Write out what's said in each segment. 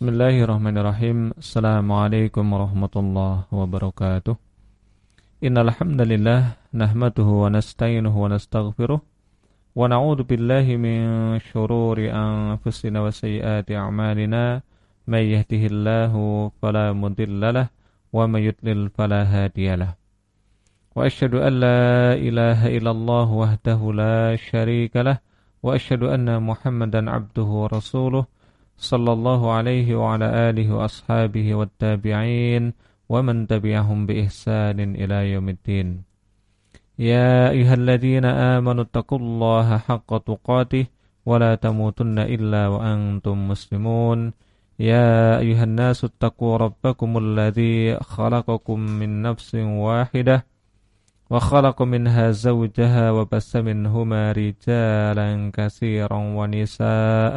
Bismillahirrahmanirrahim. Assalamualaikum warahmatullahi wabarakatuh. Innal hamdalillah nahmaduhu wa nasta'inuhu wa nastaghfiruh wa na'udzu billahi min shururi anfusina wa sayyiati a'malina may yahdihillahu fala mudhillalah wa may yudlil fala hadiyalah. Wa asyhadu an la ilaha illallah wahdahu la syarika lah wa asyhadu anna Muhammadan abduhu wa rasuluh صلى الله عليه وعلى آله وأصحابه والتابعين ومن تبعهم بإحسان إلى يوم الدين. يا أيها الذين آمنوا اتقوا الله حق تقاته ولا تموتن إلا وأنتم مسلمون. يا أيها الناس اتقوا ربكم الذي خلقكم من نفس واحدة وخلق منها زوجها وبس منهما رجالا كثيرا ونساء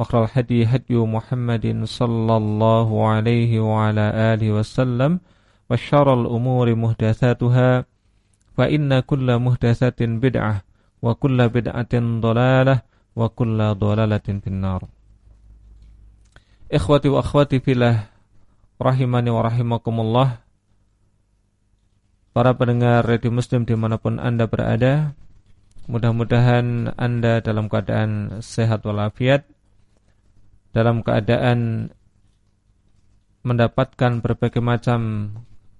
وخير الهدي هدي محمد صلى الله عليه وعلى آله وسلم وشر الأمور محدثاتها فإن كل محدثة بدعة وكل بدعة ضلالة وكل ضلالة في النار إخوتي وأخواتي في الله rahimani wa rahimakumullah Para pendengar Radio Muslim dimanapun Anda berada Mudah-mudahan Anda dalam keadaan sehat walafiat dalam keadaan mendapatkan berbagai macam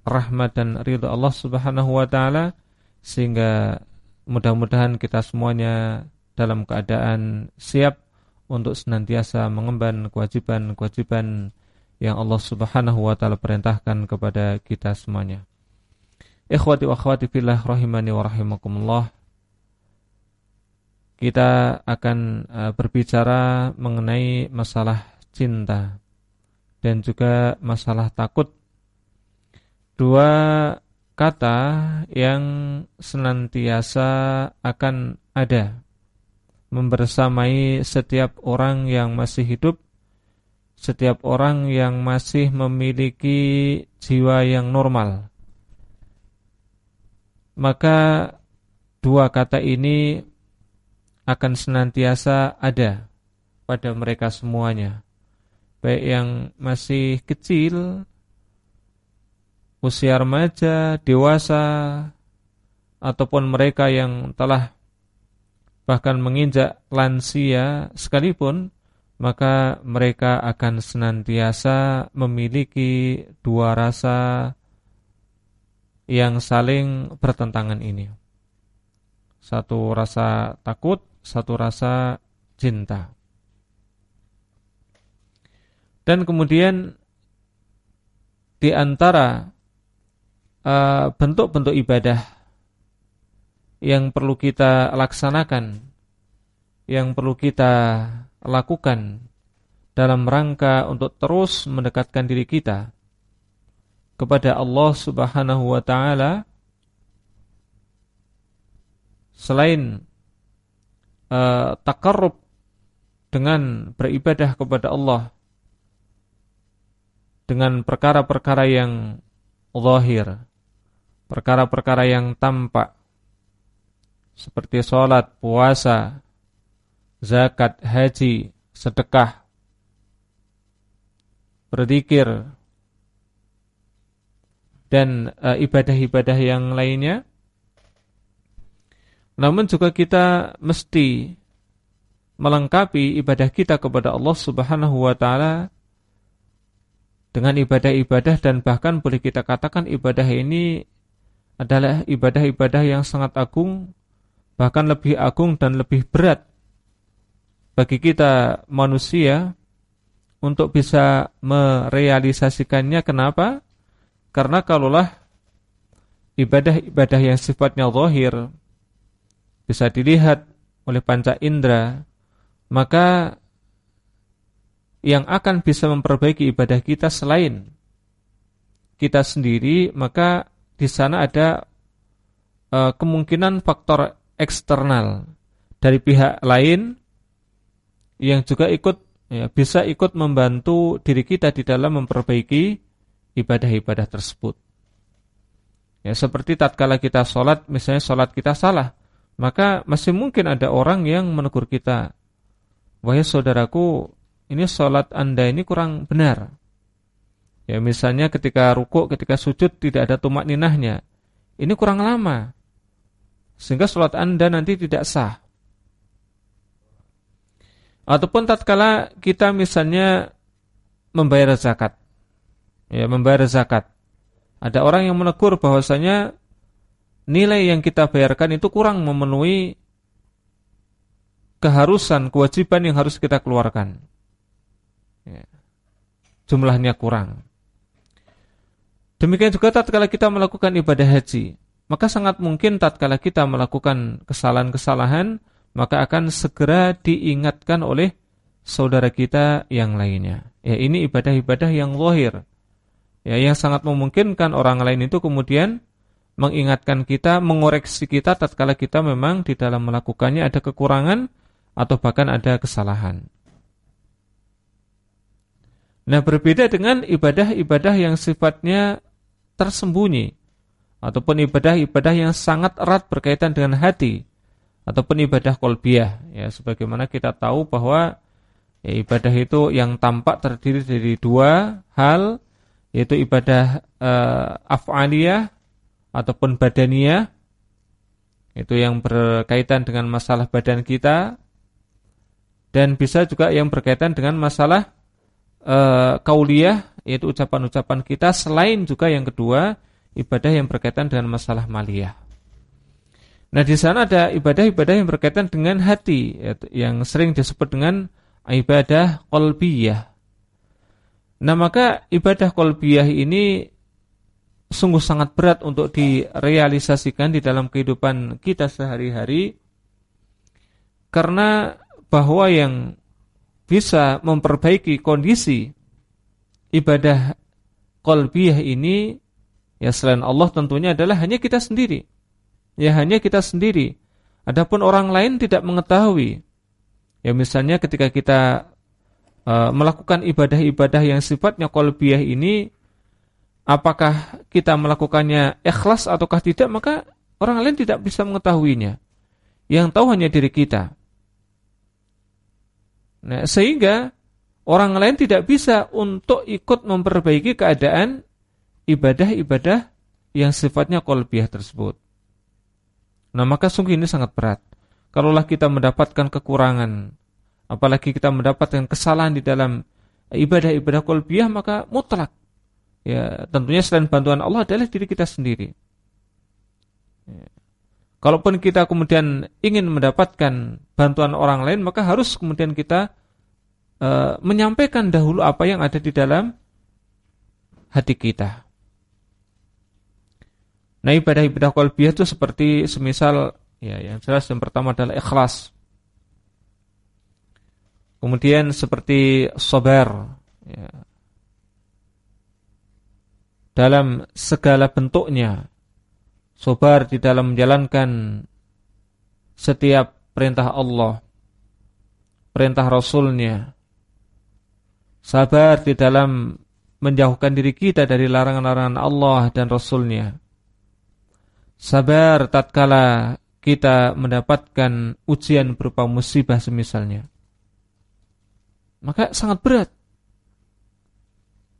rahmat dan ridha Allah Subhanahu wa taala sehingga mudah-mudahan kita semuanya dalam keadaan siap untuk senantiasa mengemban kewajiban-kewajiban yang Allah Subhanahu wa taala perintahkan kepada kita semuanya. Ikhwati wa akhwati fillah rahimani wa rahimakumullah kita akan uh, berbicara mengenai masalah cinta dan juga masalah takut. Dua kata yang senantiasa akan ada membersamai setiap orang yang masih hidup, setiap orang yang masih memiliki jiwa yang normal. Maka dua kata ini akan senantiasa ada pada mereka semuanya. Baik yang masih kecil, usia remaja, dewasa, ataupun mereka yang telah bahkan menginjak lansia sekalipun, maka mereka akan senantiasa memiliki dua rasa yang saling bertentangan ini. Satu rasa takut satu rasa cinta. Dan kemudian di antara uh, bentuk-bentuk ibadah yang perlu kita laksanakan, yang perlu kita lakukan dalam rangka untuk terus mendekatkan diri kita kepada Allah Subhanahu wa taala selain uh, takarrub dengan beribadah kepada Allah dengan perkara-perkara yang zahir, perkara-perkara yang tampak seperti sholat, puasa, zakat, haji, sedekah, berzikir dan eh, ibadah-ibadah uh, yang lainnya namun juga kita mesti melengkapi ibadah kita kepada Allah Subhanahu wa taala dengan ibadah-ibadah dan bahkan boleh kita katakan ibadah ini adalah ibadah-ibadah yang sangat agung bahkan lebih agung dan lebih berat bagi kita manusia untuk bisa merealisasikannya kenapa? Karena kalaulah ibadah-ibadah yang sifatnya zahir bisa dilihat oleh panca indera, maka yang akan bisa memperbaiki ibadah kita selain kita sendiri, maka di sana ada uh, kemungkinan faktor eksternal dari pihak lain yang juga ikut ya, bisa ikut membantu diri kita di dalam memperbaiki ibadah-ibadah tersebut. Ya, seperti tatkala kita sholat, misalnya sholat kita salah, maka masih mungkin ada orang yang menegur kita. Wahai saudaraku, ini sholat anda ini kurang benar. Ya, misalnya ketika ruku, ketika sujud tidak ada tumak ninahnya. Ini kurang lama. Sehingga sholat anda nanti tidak sah. Ataupun tatkala kita misalnya membayar zakat. Ya, membayar zakat. Ada orang yang menegur bahwasanya nilai yang kita bayarkan itu kurang memenuhi keharusan, kewajiban yang harus kita keluarkan. Ya. Jumlahnya kurang. Demikian juga tatkala kita melakukan ibadah haji, maka sangat mungkin tatkala kita melakukan kesalahan-kesalahan, maka akan segera diingatkan oleh saudara kita yang lainnya. Ya, ini ibadah-ibadah yang lahir ya yang sangat memungkinkan orang lain itu kemudian mengingatkan kita, mengoreksi kita tatkala kita memang di dalam melakukannya ada kekurangan atau bahkan ada kesalahan. Nah, berbeda dengan ibadah-ibadah yang sifatnya tersembunyi ataupun ibadah-ibadah yang sangat erat berkaitan dengan hati ataupun ibadah kolbiah ya sebagaimana kita tahu bahwa ya, ibadah itu yang tampak terdiri dari dua hal yaitu ibadah uh, af'aliyah ataupun badaniyah itu yang berkaitan dengan masalah badan kita dan bisa juga yang berkaitan dengan masalah uh, kauliyah yaitu ucapan-ucapan kita selain juga yang kedua ibadah yang berkaitan dengan masalah maliyah. Nah, di sana ada ibadah-ibadah yang berkaitan dengan hati yang sering disebut dengan ibadah qalbiyah Nah maka ibadah kolbiyah ini sungguh sangat berat untuk direalisasikan di dalam kehidupan kita sehari-hari karena bahwa yang bisa memperbaiki kondisi ibadah kolbiyah ini ya selain Allah tentunya adalah hanya kita sendiri. Ya hanya kita sendiri. Adapun orang lain tidak mengetahui. Ya misalnya ketika kita uh, melakukan ibadah-ibadah yang sifatnya kolbiyah ini apakah kita melakukannya ikhlas ataukah tidak maka orang lain tidak bisa mengetahuinya. Yang tahu hanya diri kita. Nah sehingga orang lain tidak bisa untuk ikut memperbaiki keadaan ibadah-ibadah yang sifatnya kolbiyah tersebut. Nah maka sungguh ini sangat berat. Kalaulah kita mendapatkan kekurangan apalagi kita mendapatkan kesalahan di dalam ibadah-ibadah kolbiah maka mutlak ya tentunya selain bantuan Allah adalah diri kita sendiri ya. kalaupun kita kemudian ingin mendapatkan bantuan orang lain maka harus kemudian kita uh, menyampaikan dahulu apa yang ada di dalam hati kita nah ibadah-ibadah kolbiah itu seperti semisal ya yang jelas yang pertama adalah ikhlas Kemudian seperti sobar ya. Dalam segala bentuknya. Sobar di dalam menjalankan Setiap perintah Allah Perintah Rasulnya. Sabar di dalam menjauhkan diri kita dari larangan-larangan Allah dan Rasulnya. Sabar tatkala kita mendapatkan ujian berupa musibah semisalnya. Maka sangat berat.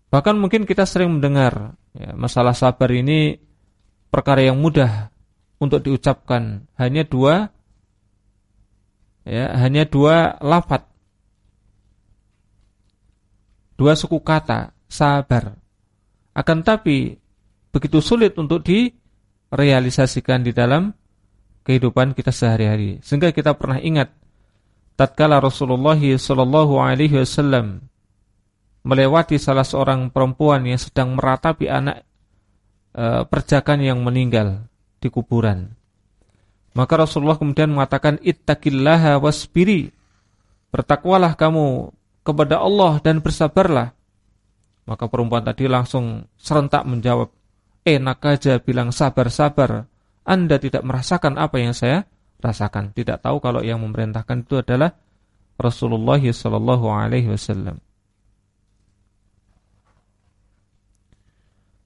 Bahkan mungkin kita sering mendengar ya, masalah sabar ini perkara yang mudah untuk diucapkan. Hanya dua ya hanya dua lafat dua suku kata sabar. Akan tapi begitu sulit untuk direalisasikan di dalam kehidupan kita sehari-hari. Sehingga kita pernah ingat tatkala Rasulullah sallallahu alaihi wasallam melewati salah seorang perempuan yang sedang meratapi anak e, perjakan yang meninggal di kuburan. Maka Rasulullah kemudian mengatakan ittaqillaha wasbiri. Bertakwalah kamu kepada Allah dan bersabarlah. Maka perempuan tadi langsung serentak menjawab, enak aja bilang sabar-sabar. Anda tidak merasakan apa yang saya rasakan. Tidak tahu kalau yang memerintahkan itu adalah Rasulullah sallallahu alaihi wasallam.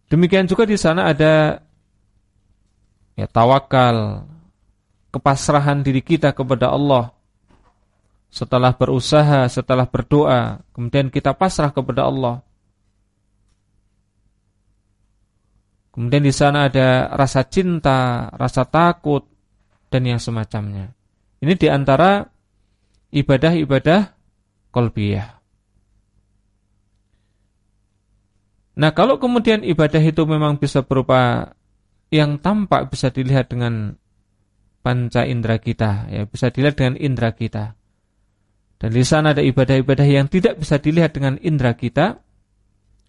Demikian juga di sana ada ya tawakal, kepasrahan diri kita kepada Allah. Setelah berusaha, setelah berdoa, kemudian kita pasrah kepada Allah. Kemudian di sana ada rasa cinta, rasa takut, dan yang semacamnya. Ini di antara ibadah-ibadah kolbiyah. Nah kalau kemudian ibadah itu memang bisa berupa yang tampak bisa dilihat dengan panca indera kita, ya bisa dilihat dengan indera kita. Dan di sana ada ibadah-ibadah yang tidak bisa dilihat dengan indera kita.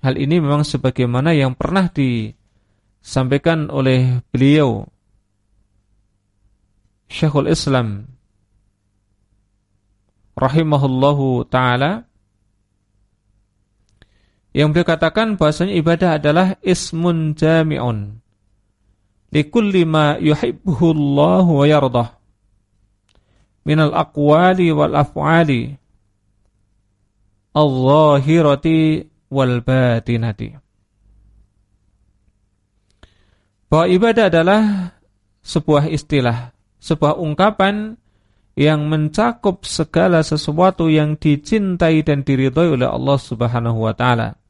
Hal ini memang sebagaimana yang pernah disampaikan oleh beliau Syekhul Islam rahimahullahu taala yang beliau katakan bahasanya ibadah adalah ismun jami'un. Likulli ma yuhibbuhu Allah wa yardah. Minal aqwali wal af'ali. Al-zahirati wal batinati. Bahwa ibadah adalah sebuah istilah sebuah ungkapan yang mencakup segala sesuatu yang dicintai dan diridhoi oleh Allah Subhanahu wa taala.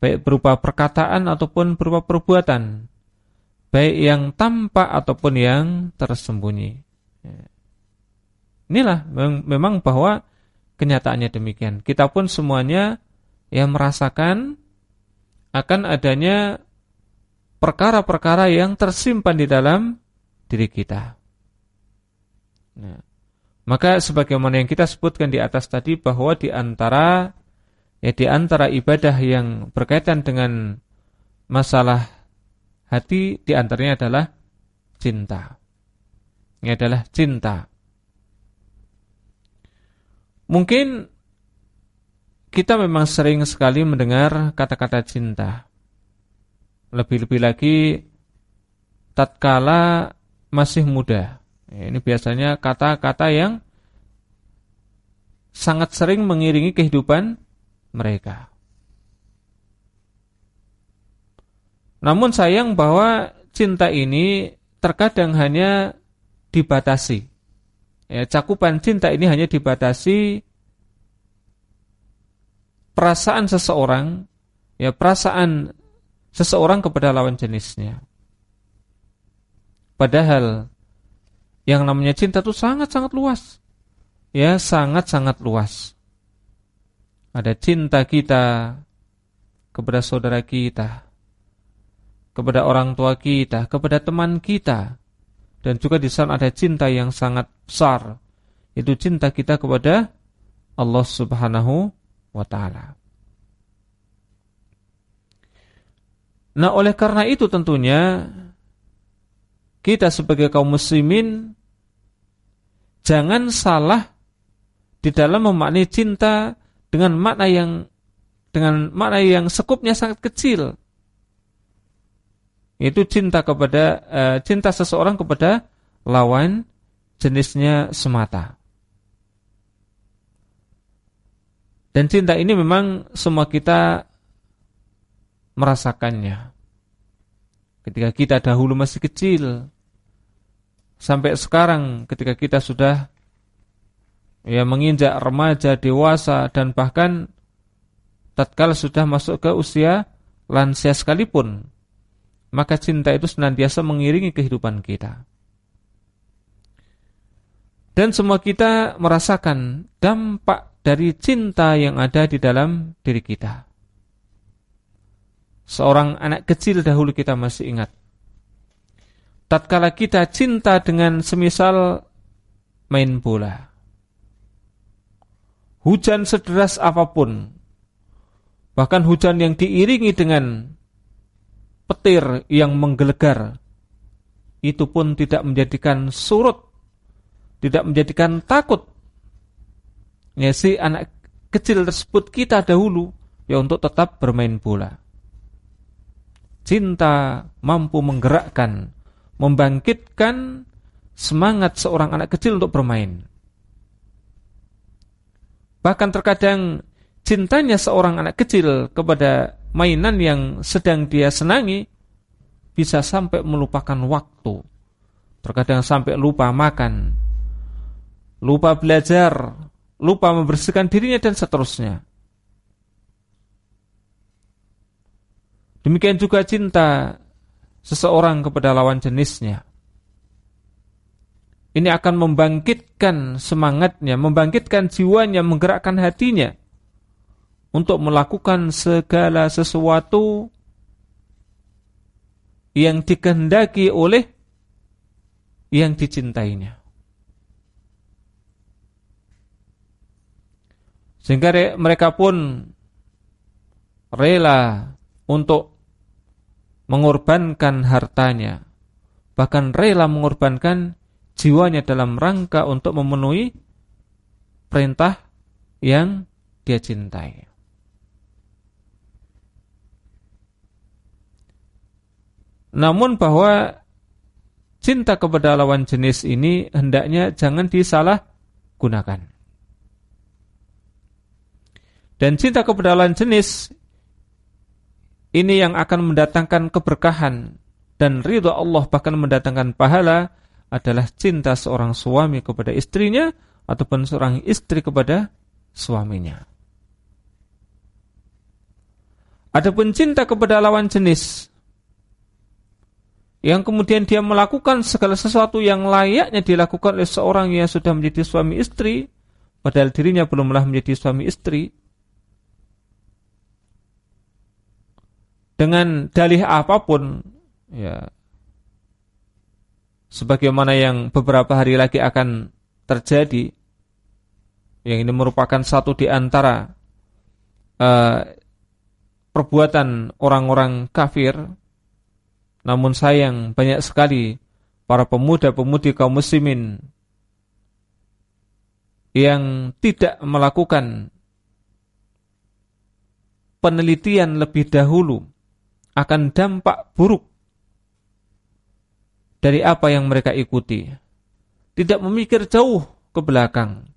Baik berupa perkataan ataupun berupa perbuatan. Baik yang tampak ataupun yang tersembunyi. Inilah memang bahwa kenyataannya demikian. Kita pun semuanya yang merasakan akan adanya perkara-perkara yang tersimpan di dalam diri kita. Nah, maka sebagaimana yang kita sebutkan di atas tadi bahwa di antara ya di antara ibadah yang berkaitan dengan masalah hati di antaranya adalah cinta. Ini adalah cinta. Mungkin kita memang sering sekali mendengar kata-kata cinta. Lebih-lebih lagi tatkala masih muda. Ini biasanya kata-kata yang sangat sering mengiringi kehidupan mereka. Namun sayang bahwa cinta ini terkadang hanya dibatasi. Ya, cakupan cinta ini hanya dibatasi perasaan seseorang, ya perasaan seseorang kepada lawan jenisnya. Padahal yang namanya cinta itu sangat-sangat luas. Ya, sangat-sangat luas. Ada cinta kita kepada saudara kita, kepada orang tua kita, kepada teman kita. Dan juga di sana ada cinta yang sangat besar. Itu cinta kita kepada Allah Subhanahu wa taala. Nah, oleh karena itu tentunya kita sebagai kaum muslimin jangan salah di dalam memaknai cinta dengan makna yang dengan makna yang sekupnya sangat kecil. Itu cinta kepada uh, cinta seseorang kepada lawan jenisnya semata. Dan cinta ini memang semua kita merasakannya. Ketika kita dahulu masih kecil, sampai sekarang ketika kita sudah ya menginjak remaja, dewasa dan bahkan tatkala sudah masuk ke usia lansia sekalipun, maka cinta itu senantiasa mengiringi kehidupan kita. Dan semua kita merasakan dampak dari cinta yang ada di dalam diri kita. Seorang anak kecil dahulu kita masih ingat tatkala kita cinta dengan semisal main bola. Hujan sederas apa pun, bahkan hujan yang diiringi dengan petir yang menggelegar, itu pun tidak menjadikan surut, tidak menjadikan takut. Ya si anak kecil tersebut kita dahulu, ya untuk tetap bermain bola. Cinta mampu menggerakkan, membangkitkan semangat seorang anak kecil untuk bermain. Bahkan terkadang cintanya seorang anak kecil kepada mainan yang sedang dia senangi bisa sampai melupakan waktu. Terkadang sampai lupa makan, lupa belajar, lupa membersihkan dirinya dan seterusnya. Demikian juga cinta seseorang kepada lawan jenisnya. Ini akan membangkitkan semangatnya, membangkitkan jiwanya, menggerakkan hatinya untuk melakukan segala sesuatu yang dikehendaki oleh yang dicintainya. Sehingga mereka pun rela untuk mengorbankan hartanya, bahkan rela mengorbankan jiwanya dalam rangka untuk memenuhi perintah yang dia cintai. Namun bahwa cinta kepada lawan jenis ini hendaknya jangan disalahgunakan. Dan cinta kepada lawan jenis ini yang akan mendatangkan keberkahan dan ridha Allah bahkan mendatangkan pahala adalah cinta seorang suami kepada istrinya ataupun seorang istri kepada suaminya. Adapun cinta kepada lawan jenis yang kemudian dia melakukan segala sesuatu yang layaknya dilakukan oleh seorang yang sudah menjadi suami istri padahal dirinya belumlah menjadi suami istri dengan dalih apa pun ya sebagaimana yang beberapa hari lagi akan terjadi yang ini merupakan satu di antara uh, perbuatan orang-orang kafir namun sayang banyak sekali para pemuda-pemudi kaum muslimin yang tidak melakukan penelitian lebih dahulu akan dampak buruk dari apa yang mereka ikuti. Tidak memikir jauh ke belakang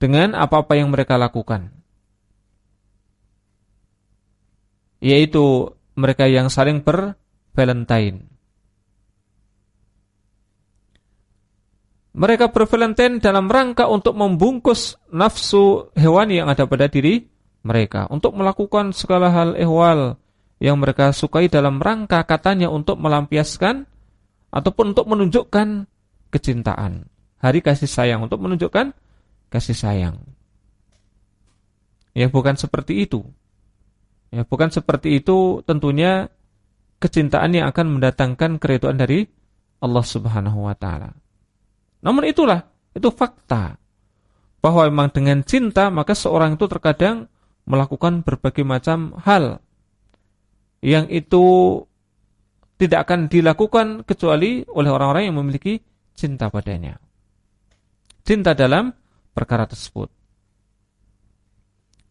dengan apa-apa yang mereka lakukan. Yaitu mereka yang saling bervalentine. Mereka bervalentine dalam rangka untuk membungkus nafsu hewani yang ada pada diri mereka untuk melakukan segala hal ehwal yang mereka sukai dalam rangka katanya untuk melampiaskan ataupun untuk menunjukkan kecintaan. Hari kasih sayang untuk menunjukkan kasih sayang. Ya bukan seperti itu. Ya bukan seperti itu tentunya kecintaan yang akan mendatangkan keriduan dari Allah Subhanahu wa taala. Namun itulah, itu fakta bahwa memang dengan cinta maka seorang itu terkadang melakukan berbagai macam hal yang itu tidak akan dilakukan kecuali oleh orang-orang yang memiliki cinta padanya. Cinta dalam perkara tersebut.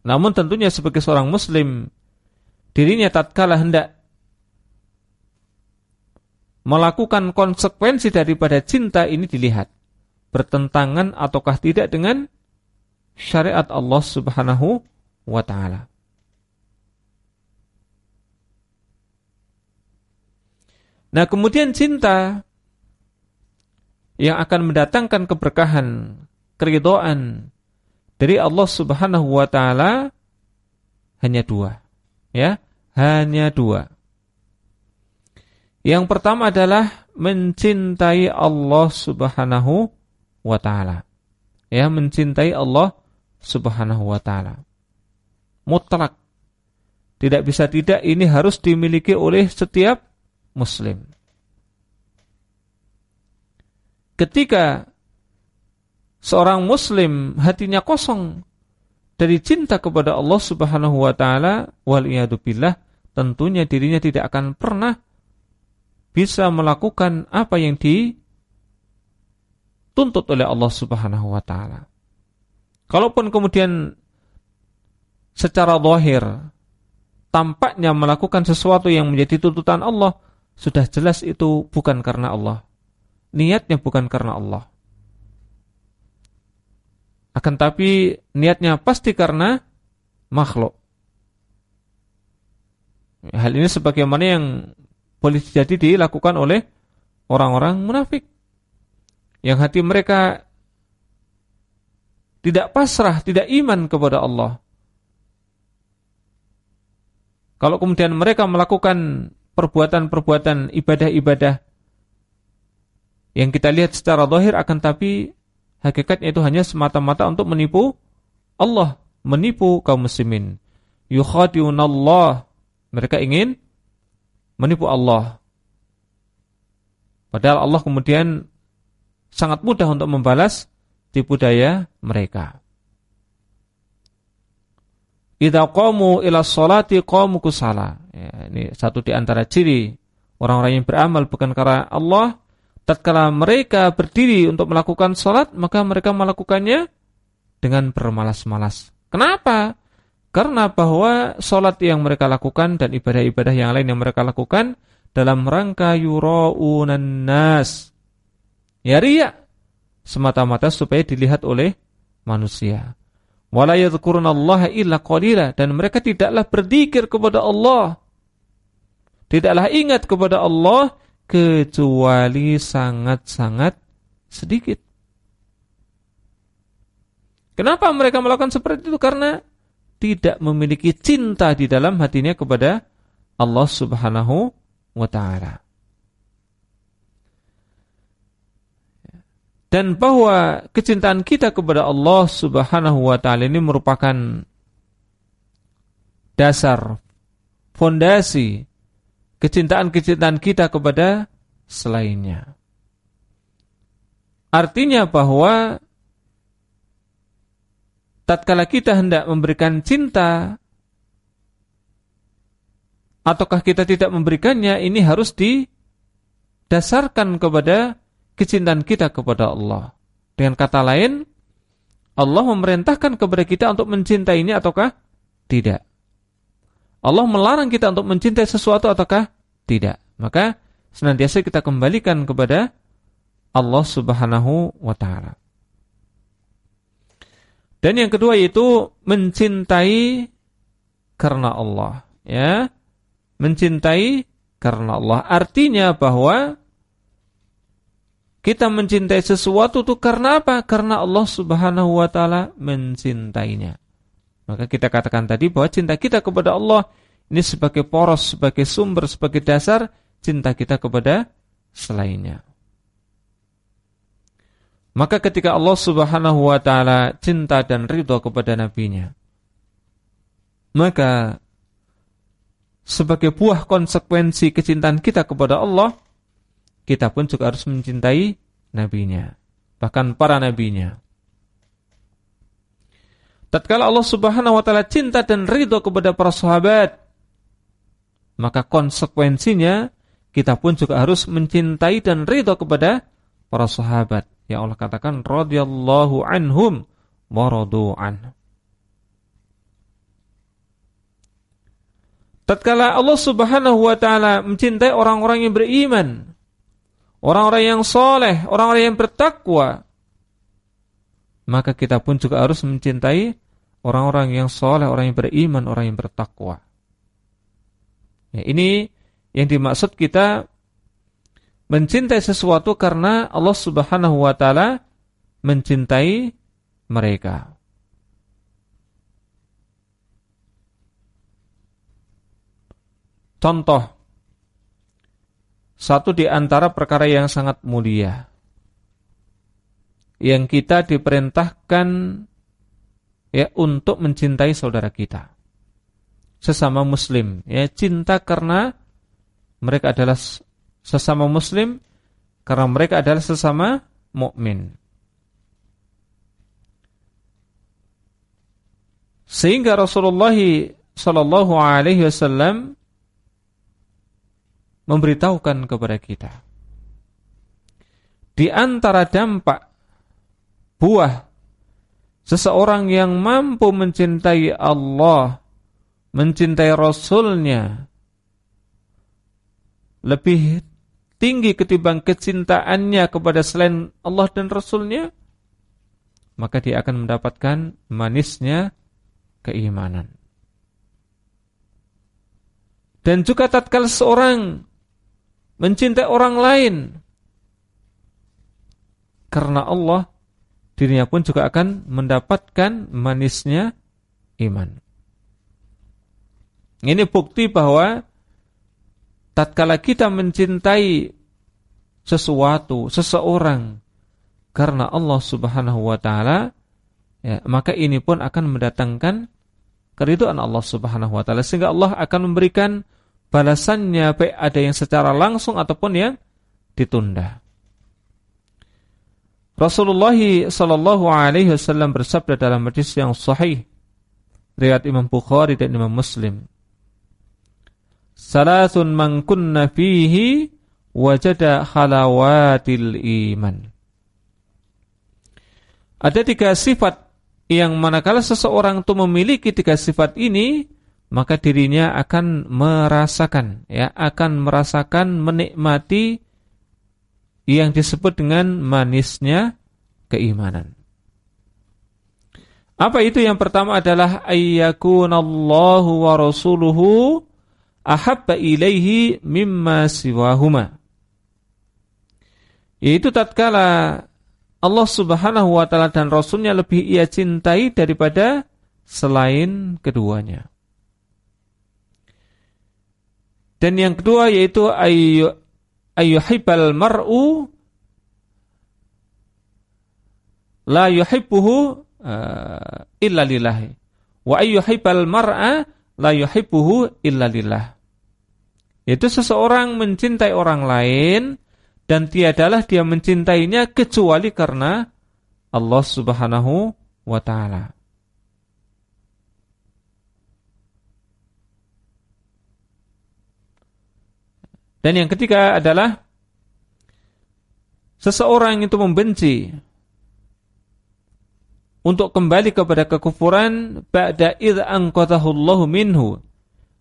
Namun tentunya sebagai seorang muslim dirinya tatkala hendak melakukan konsekuensi daripada cinta ini dilihat bertentangan ataukah tidak dengan syariat Allah Subhanahu wa taala. Nah, kemudian cinta yang akan mendatangkan keberkahan, keridhaan dari Allah Subhanahu wa taala hanya dua. Ya, hanya dua. Yang pertama adalah mencintai Allah Subhanahu wa taala. Ya, mencintai Allah Subhanahu wa taala mutlak. Tidak bisa tidak ini harus dimiliki oleh setiap muslim. Ketika seorang muslim hatinya kosong dari cinta kepada Allah Subhanahu wa taala wal billah, tentunya dirinya tidak akan pernah bisa melakukan apa yang dituntut oleh Allah Subhanahu wa taala. Kalaupun kemudian secara zahir tampaknya melakukan sesuatu yang menjadi tuntutan Allah, sudah jelas itu bukan karena Allah. Niatnya bukan karena Allah. Akan tapi niatnya pasti karena makhluk. Hal ini sebagaimana yang boleh jadi dilakukan oleh orang-orang munafik. Yang hati mereka tidak pasrah, tidak iman kepada Allah. Kalau kemudian mereka melakukan perbuatan-perbuatan ibadah-ibadah yang kita lihat secara zahir akan tapi hakikatnya itu hanya semata-mata untuk menipu Allah, menipu kaum muslimin. Yukhadi'unallah. Mereka ingin menipu Allah. Padahal Allah kemudian sangat mudah untuk membalas tipu daya mereka. Idza qamu ila sholati qamu kusala. Ya, ini satu di antara ciri orang-orang yang beramal bukan karena Allah. Tatkala mereka berdiri untuk melakukan salat, maka mereka melakukannya dengan bermalas-malas. Kenapa? Karena bahwa salat yang mereka lakukan dan ibadah-ibadah yang lain yang mereka lakukan dalam rangka yuraunan nas. Ya riya semata-mata supaya dilihat oleh manusia. Wala yadhkurunallaha illa qalila dan mereka tidaklah berzikir kepada Allah. Tidaklah ingat kepada Allah kecuali sangat-sangat sedikit. Kenapa mereka melakukan seperti itu? Karena tidak memiliki cinta di dalam hatinya kepada Allah Subhanahu wa taala. Dan bahwa kecintaan kita kepada Allah Subhanahu wa taala ini merupakan dasar fondasi kecintaan-kecintaan kita kepada selainnya. Artinya bahwa tatkala kita hendak memberikan cinta ataukah kita tidak memberikannya ini harus didasarkan kepada kecintaan kita kepada Allah. Dengan kata lain, Allah memerintahkan kepada kita untuk mencintainya ataukah tidak. Allah melarang kita untuk mencintai sesuatu ataukah tidak. Maka senantiasa kita kembalikan kepada Allah Subhanahu wa taala. Dan yang kedua yaitu mencintai karena Allah, ya. Mencintai karena Allah artinya bahwa kita mencintai sesuatu itu karena apa? Karena Allah Subhanahu wa taala mencintainya. Maka kita katakan tadi bahwa cinta kita kepada Allah ini sebagai poros, sebagai sumber, sebagai dasar cinta kita kepada selainnya. Maka ketika Allah Subhanahu wa taala cinta dan ridho kepada nabinya, maka sebagai buah konsekuensi kecintaan kita kepada Allah, kita pun juga harus mencintai nabinya, bahkan para nabinya. Tatkala Allah Subhanahu wa taala cinta dan ridho kepada para sahabat, maka konsekuensinya kita pun juga harus mencintai dan ridho kepada para sahabat. Ya Allah katakan radhiyallahu anhum wa an. Tatkala Allah Subhanahu wa taala mencintai orang-orang yang beriman, orang-orang yang soleh, orang-orang yang bertakwa, maka kita pun juga harus mencintai orang-orang yang soleh, orang yang beriman, orang yang bertakwa. Ya, ini yang dimaksud kita mencintai sesuatu karena Allah Subhanahu wa taala mencintai mereka. Contoh satu di antara perkara yang sangat mulia. Yang kita diperintahkan ya untuk mencintai saudara kita. Sesama muslim ya cinta karena mereka adalah sesama muslim karena mereka adalah sesama mukmin. Sehingga Rasulullah sallallahu alaihi wasallam memberitahukan kepada kita. Di antara dampak buah seseorang yang mampu mencintai Allah, mencintai Rasulnya, lebih tinggi ketimbang kecintaannya kepada selain Allah dan Rasulnya, maka dia akan mendapatkan manisnya keimanan. Dan juga tatkala seorang mencintai orang lain karena Allah, dirinya pun juga akan mendapatkan manisnya iman. Ini bukti bahwa tatkala kita mencintai sesuatu, seseorang karena Allah Subhanahu wa taala, ya, maka ini pun akan mendatangkan keridhaan Allah Subhanahu wa taala sehingga Allah akan memberikan balasannya baik ada yang secara langsung ataupun yang ditunda. Rasulullah sallallahu alaihi wasallam bersabda dalam hadis yang sahih riwayat Imam Bukhari dan Imam Muslim Salasun man kunna fihi wajada halawatil iman. Ada tiga sifat yang manakala seseorang itu memiliki tiga sifat ini, maka dirinya akan merasakan, ya, akan merasakan menikmati yang disebut dengan manisnya keimanan. Apa itu yang pertama adalah ayyakunallahu wa rasuluhu ahabba ilaihi mimma siwahuma. Yaitu tatkala Allah Subhanahu wa taala dan rasulnya lebih ia cintai daripada selain keduanya. Dan yang kedua yaitu ayu ayyuhibbal mar'u la yuhibbuhu uh, illa lillahi wa ayyuhibbal mar'a la yuhibbuhu illa lillah. Itu seseorang mencintai orang lain dan tiadalah dia mencintainya kecuali karena Allah Subhanahu wa taala. Dan yang ketiga adalah seseorang itu membenci untuk kembali kepada kekufuran ba'da id anqadhahu Allah minhu.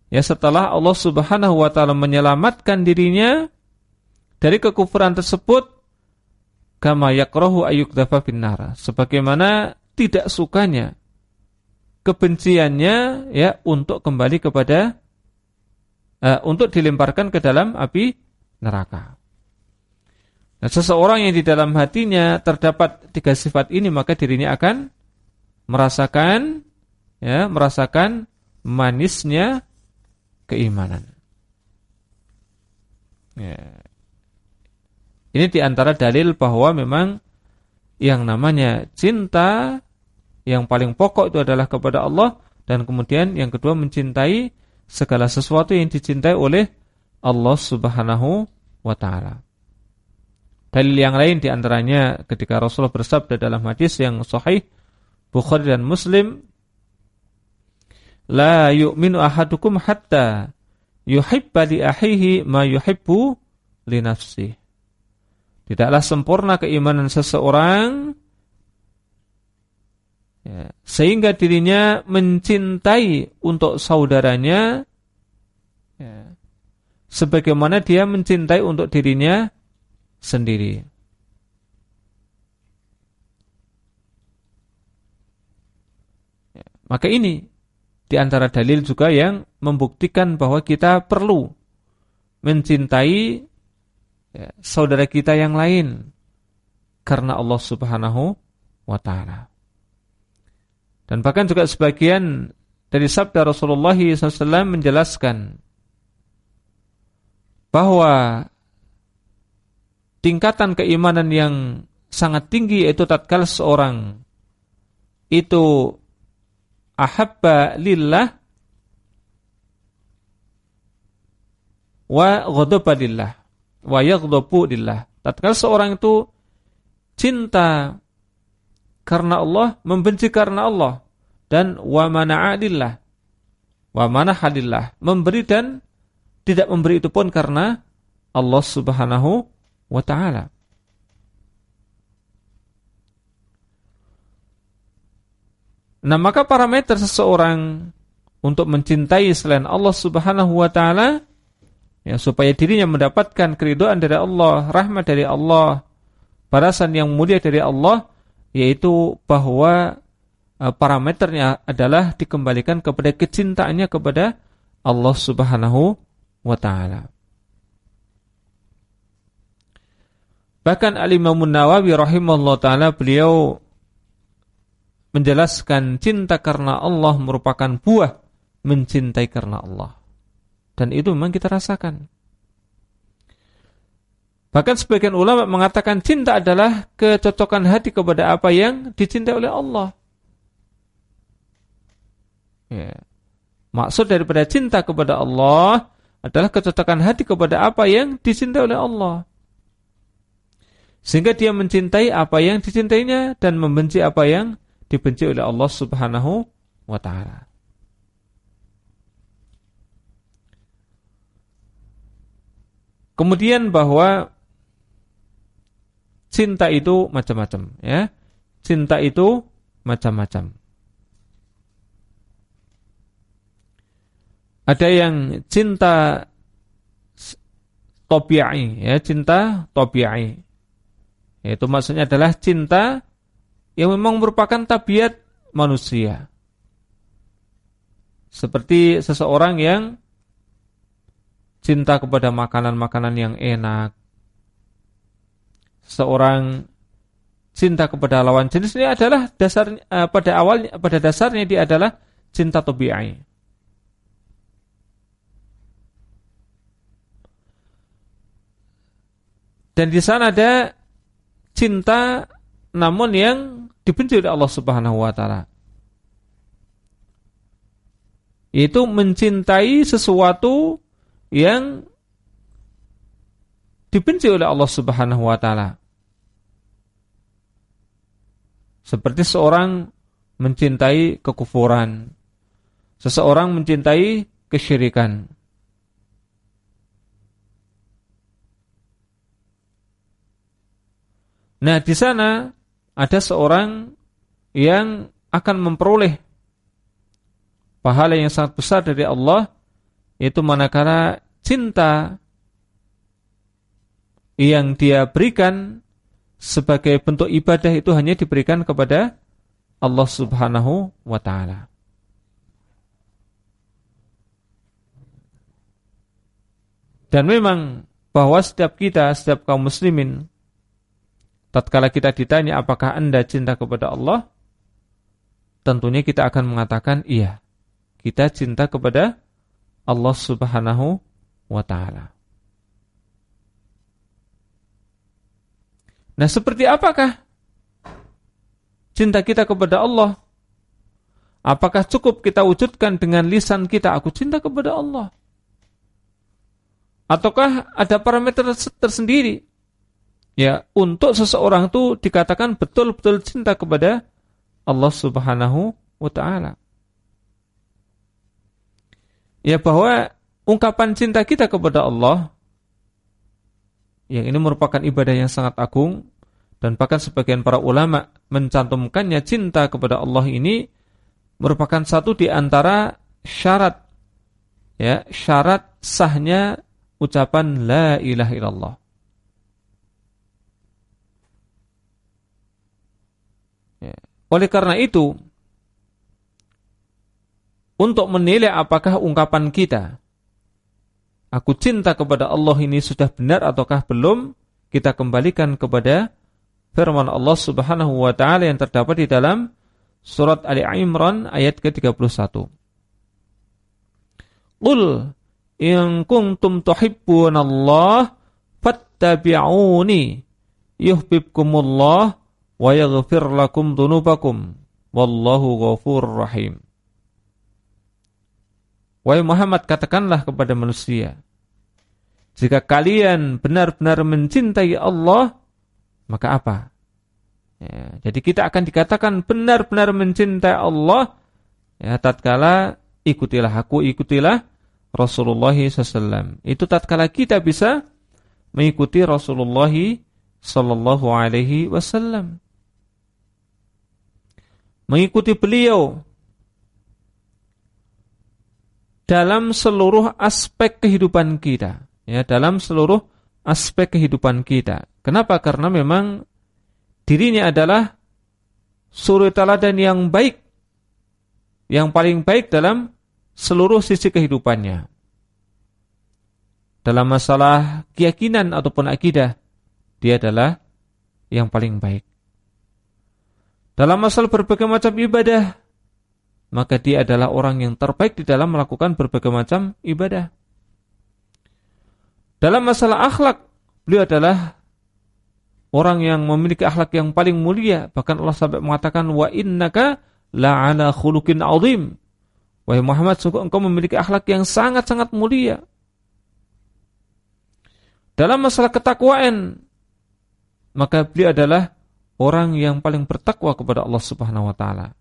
Ya setelah Allah Subhanahu wa taala menyelamatkan dirinya dari kekufuran tersebut kama yakrahu ayyukdhafa finnar. Sebagaimana tidak sukanya kebenciannya ya untuk kembali kepada uh, untuk dilemparkan ke dalam api neraka. Nah, seseorang yang di dalam hatinya terdapat tiga sifat ini maka dirinya akan merasakan ya, merasakan manisnya keimanan. Ya. Ini di antara dalil bahwa memang yang namanya cinta yang paling pokok itu adalah kepada Allah dan kemudian yang kedua mencintai segala sesuatu yang dicintai oleh Allah Subhanahu wa taala. Dalil yang lain di antaranya ketika Rasulullah bersabda dalam hadis yang sahih Bukhari dan Muslim La yu'minu ahadukum hatta yuhibba li ahihi ma yuhibbu li nafsi. Tidaklah sempurna keimanan seseorang ya, sehingga dirinya mencintai untuk saudaranya ya, sebagaimana dia mencintai untuk dirinya sendiri. Ya, maka ini di antara dalil juga yang membuktikan bahwa kita perlu mencintai ya, saudara kita yang lain karena Allah Subhanahu wa taala. Dan bahkan juga sebagian dari sabda Rasulullah SAW menjelaskan bahwa tingkatan keimanan yang sangat tinggi itu tatkala seorang itu ahabba lillah wa ghadaba lillah wa yaghdabu lillah. Tatkala seorang itu cinta karena Allah, membenci karena Allah dan wa mana'a lillah. Wa manaha lillah, memberi dan tidak memberi itu pun karena Allah Subhanahu wa taala. Nah, maka parameter seseorang untuk mencintai selain Allah Subhanahu wa taala ya supaya dirinya mendapatkan keridhaan dari Allah, rahmat dari Allah, balasan yang mulia dari Allah yaitu bahwa uh, parameternya adalah dikembalikan kepada kecintaannya kepada Allah Subhanahu wa taala. Bahkan Al-Imam Nawawi rahimahullah taala beliau menjelaskan cinta karena Allah merupakan buah mencintai karena Allah. Dan itu memang kita rasakan. Bahkan sebagian ulama mengatakan cinta adalah kecocokan hati kepada apa yang dicintai oleh Allah. Ya. Maksud daripada cinta kepada Allah adalah kecocokan hati kepada apa yang dicintai oleh Allah. Sehingga dia mencintai apa yang dicintainya dan membenci apa yang dibenci oleh Allah Subhanahu wa taala. Kemudian bahwa cinta itu macam-macam ya. Cinta itu macam-macam. Ada yang cinta tobi'i ya, cinta tobi'i. Itu maksudnya adalah cinta yang memang merupakan tabiat manusia. Seperti seseorang yang cinta kepada makanan-makanan yang enak. Seorang cinta kepada lawan jenis ini adalah dasar uh, pada awalnya pada dasarnya dia adalah cinta tabi'i. Dan di sana ada cinta namun yang dibenci oleh Allah Subhanahu wa taala. Yaitu mencintai sesuatu yang dibenci oleh Allah Subhanahu wa taala. Seperti seorang mencintai kekufuran, seseorang mencintai kesyirikan. Nah, di sana ada seorang yang akan memperoleh pahala yang sangat besar dari Allah yaitu manakala cinta yang dia berikan sebagai bentuk ibadah itu hanya diberikan kepada Allah Subhanahu wa taala. Dan memang bahwa setiap kita, setiap kaum muslimin tatkala kita ditanya apakah Anda cinta kepada Allah, tentunya kita akan mengatakan iya. Kita cinta kepada Allah Subhanahu wa taala. Nah, seperti apakah cinta kita kepada Allah? Apakah cukup kita wujudkan dengan lisan kita aku cinta kepada Allah? Ataukah ada parameter tersendiri ya untuk seseorang itu dikatakan betul-betul cinta kepada Allah Subhanahu wa taala. Ya bahwa ungkapan cinta kita kepada Allah yang ini merupakan ibadah yang sangat agung dan bahkan sebagian para ulama mencantumkannya cinta kepada Allah ini merupakan satu di antara syarat ya syarat sahnya ucapan la ilaha illallah. Ya. Oleh karena itu, untuk menilai apakah ungkapan kita, aku cinta kepada Allah ini sudah benar ataukah belum, kita kembalikan kepada firman Allah Subhanahu wa taala yang terdapat di dalam surat Ali Imran ayat ke-31. Qul in kuntum tuhibbunallaha fattabi'uni yuhibbukumullah wa yaghfir lakum dhunubakum wallahu ghafurur rahim. Wahai Muhammad katakanlah kepada manusia jika kalian benar-benar mencintai Allah maka apa? Ya, jadi kita akan dikatakan benar-benar mencintai Allah ya tatkala ikutilah aku ikutilah Rasulullah SAW. Itu tatkala kita bisa mengikuti Rasulullah Sallallahu mengikuti beliau dalam seluruh aspek kehidupan kita, ya, dalam seluruh aspek kehidupan kita. Kenapa? Karena memang dirinya adalah suri teladan yang baik, yang paling baik dalam seluruh sisi kehidupannya. Dalam masalah keyakinan ataupun akidah, dia adalah yang paling baik. Dalam masalah berbagai macam ibadah, maka dia adalah orang yang terbaik di dalam melakukan berbagai macam ibadah. Dalam masalah akhlak, beliau adalah orang yang memiliki akhlak yang paling mulia. Bahkan Allah sampai mengatakan, Wa innaka la'ala khulukin azim. Wahai Muhammad, sungguh engkau memiliki akhlak yang sangat-sangat mulia. Dalam masalah ketakwaan, maka beliau adalah orang yang paling bertakwa kepada Allah Subhanahu wa taala.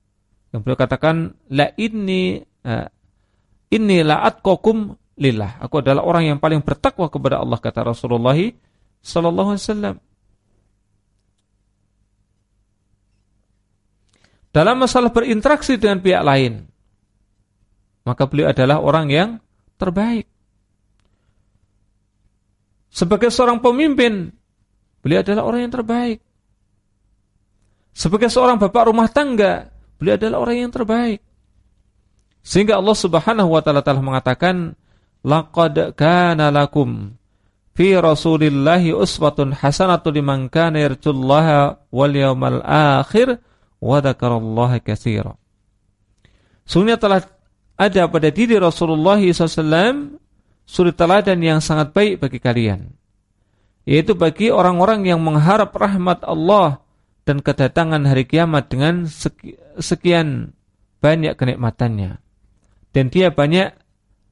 Yang beliau katakan la inni uh, inni la atqakum lillah. Aku adalah orang yang paling bertakwa kepada Allah kata Rasulullah sallallahu alaihi wasallam. Dalam masalah berinteraksi dengan pihak lain, maka beliau adalah orang yang terbaik. Sebagai seorang pemimpin, beliau adalah orang yang terbaik. Sebagai seorang bapak rumah tangga, beliau adalah orang yang terbaik. Sehingga Allah Subhanahu wa taala telah mengatakan, "Laqad kana lakum fi Rasulillahi uswatun hasanatun liman kana yarjullaha wal yawmal akhir wa dzakarallaha katsira." Sungguhnya telah ada pada diri Rasulullah SAW suri teladan yang sangat baik bagi kalian. Yaitu bagi orang-orang yang mengharap rahmat Allah dan kedatangan hari kiamat dengan sekian banyak kenikmatannya. Dan dia banyak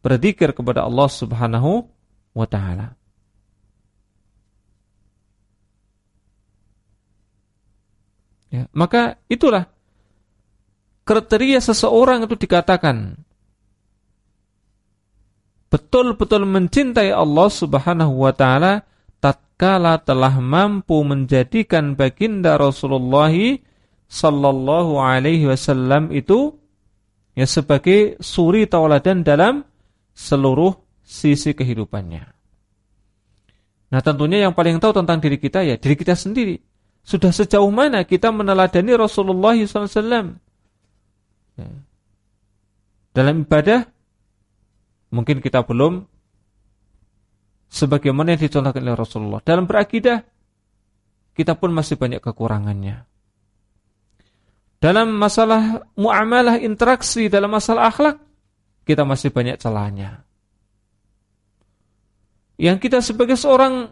berzikir kepada Allah Subhanahu wa taala. Ya, maka itulah kriteria seseorang itu dikatakan betul-betul mencintai Allah Subhanahu wa taala tatkala telah mampu menjadikan baginda Rasulullah sallallahu alaihi wasallam itu ya sebagai suri tauladan dalam seluruh sisi kehidupannya. Nah, tentunya yang paling tahu tentang diri kita ya diri kita sendiri. Sudah sejauh mana kita meneladani Rasulullah SAW ya. dalam ibadah? Mungkin kita belum sebagaimana yang dicontohkan oleh Rasulullah. Dalam berakidah, kita pun masih banyak kekurangannya. Dalam masalah muamalah interaksi, dalam masalah akhlak, kita masih banyak celahnya. Yang kita sebagai seorang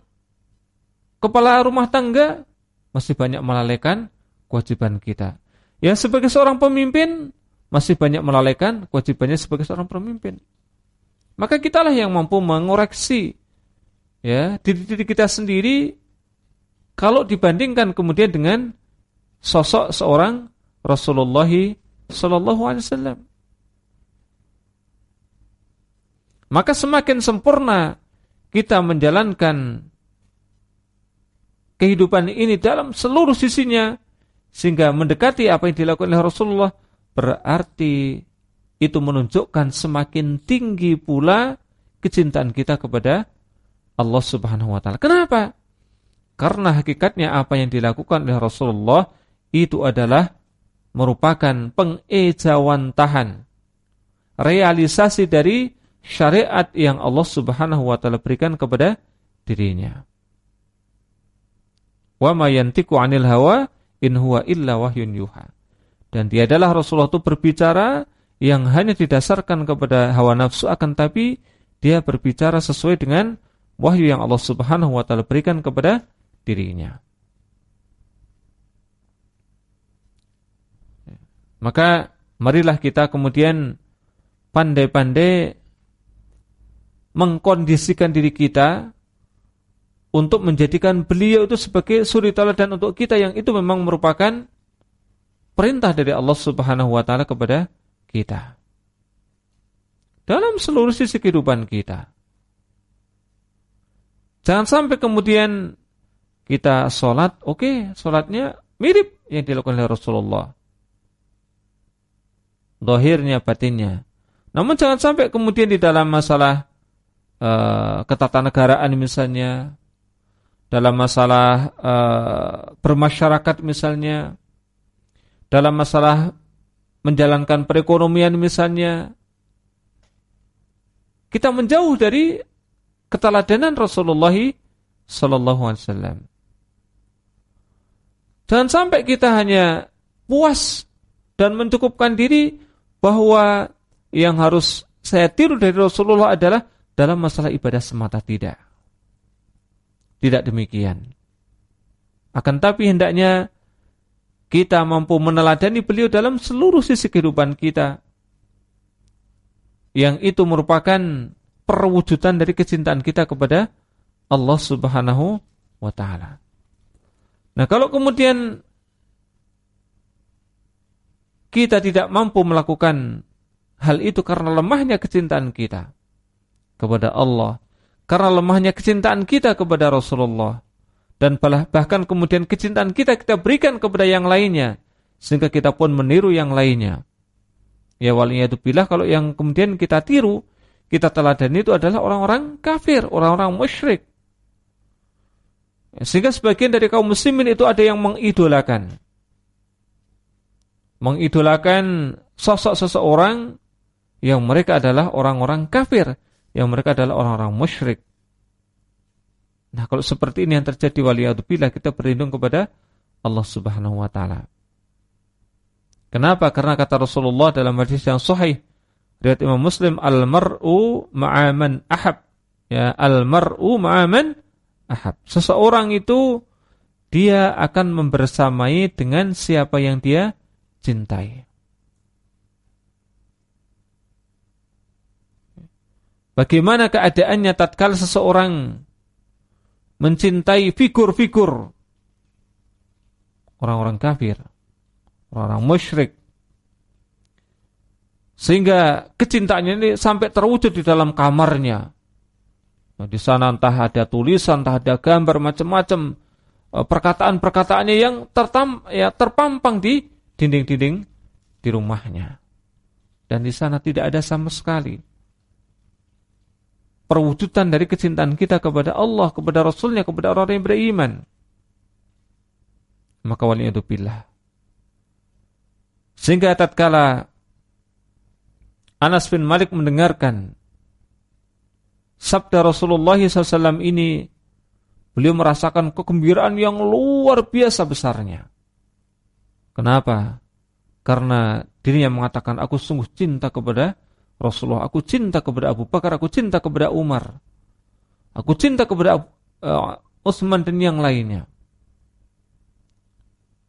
kepala rumah tangga, masih banyak melalaikan kewajiban kita. Yang sebagai seorang pemimpin, masih banyak melalaikan kewajibannya sebagai seorang pemimpin. Maka kitalah yang mampu mengoreksi ya diri-diri kita sendiri kalau dibandingkan kemudian dengan sosok seorang Rasulullah Sallallahu Alaihi Wasallam. Maka semakin sempurna kita menjalankan kehidupan ini dalam seluruh sisinya sehingga mendekati apa yang dilakukan oleh Rasulullah berarti itu menunjukkan semakin tinggi pula kecintaan kita kepada Allah Subhanahu wa taala. Kenapa? Karena hakikatnya apa yang dilakukan oleh Rasulullah itu adalah merupakan pengejawantahan realisasi dari syariat yang Allah Subhanahu wa taala berikan kepada dirinya. Wa ma yantiqu 'anil hawa in huwa illa wahyun yuha. Dan tiadalah Rasulullah itu berbicara yang hanya didasarkan kepada hawa nafsu akan tapi dia berbicara sesuai dengan wahyu yang Allah Subhanahu wa taala berikan kepada dirinya. Maka marilah kita kemudian pandai-pandai mengkondisikan diri kita untuk menjadikan beliau itu sebagai suri teladan untuk kita yang itu memang merupakan perintah dari Allah Subhanahu wa taala kepada kita. Dalam seluruh sisi kehidupan kita. Jangan sampai kemudian kita sholat, oke, okay, sholatnya mirip yang dilakukan oleh Rasulullah. Dohirnya, batinnya. Namun jangan sampai kemudian di dalam masalah uh, ketatanegaraan misalnya, dalam masalah uh, bermasyarakat misalnya, dalam masalah menjalankan perekonomian misalnya, kita menjauh dari keteladanan Rasulullah Sallallahu Alaihi Wasallam. Jangan sampai kita hanya puas dan mencukupkan diri bahwa yang harus saya tiru dari Rasulullah adalah dalam masalah ibadah semata tidak. Tidak demikian. Akan tapi hendaknya kita mampu meneladani beliau dalam seluruh sisi kehidupan kita. Yang itu merupakan perwujudan dari kecintaan kita kepada Allah Subhanahu wa taala. Nah, kalau kemudian kita tidak mampu melakukan hal itu karena lemahnya kecintaan kita kepada Allah, karena lemahnya kecintaan kita kepada Rasulullah, dan bahkan kemudian kecintaan kita kita berikan kepada yang lainnya, sehingga kita pun meniru yang lainnya. Ya walinya itu bila kalau yang kemudian kita tiru, kita teladani itu adalah orang-orang kafir, orang-orang musyrik. Sehingga sebagian dari kaum muslimin itu ada yang mengidolakan. Mengidolakan sosok seseorang yang mereka adalah orang-orang kafir, yang mereka adalah orang-orang musyrik. Nah, kalau seperti ini yang terjadi waliyadzubillah kita berlindung kepada Allah Subhanahu wa taala. Kenapa? Karena kata Rasulullah dalam hadis yang sahih riwayat Imam Muslim al-mar'u ma'aman ahab. Ya, al-mar'u ma'aman ahab. Seseorang itu dia akan membersamai dengan siapa yang dia cintai. Bagaimana keadaannya tatkala seseorang mencintai figur-figur orang-orang kafir, orang-orang musyrik. Sehingga kecintaannya ini sampai terwujud di dalam kamarnya. Nah, di sana entah ada tulisan, entah ada gambar macam-macam eh, perkataan-perkataannya yang tertam, ya, terpampang di dinding-dinding di rumahnya. Dan di sana tidak ada sama sekali perwujudan dari kecintaan kita kepada Allah, kepada Rasulnya, kepada orang yang beriman. Maka wali itu pilih. Sehingga tatkala Anas bin Malik mendengarkan sabda Rasulullah SAW ini beliau merasakan kegembiraan yang luar biasa besarnya. Kenapa? Karena dirinya mengatakan aku sungguh cinta kepada Rasulullah, aku cinta kepada Abu Bakar, aku cinta kepada Umar. Aku cinta kepada uh, Utsman dan yang lainnya.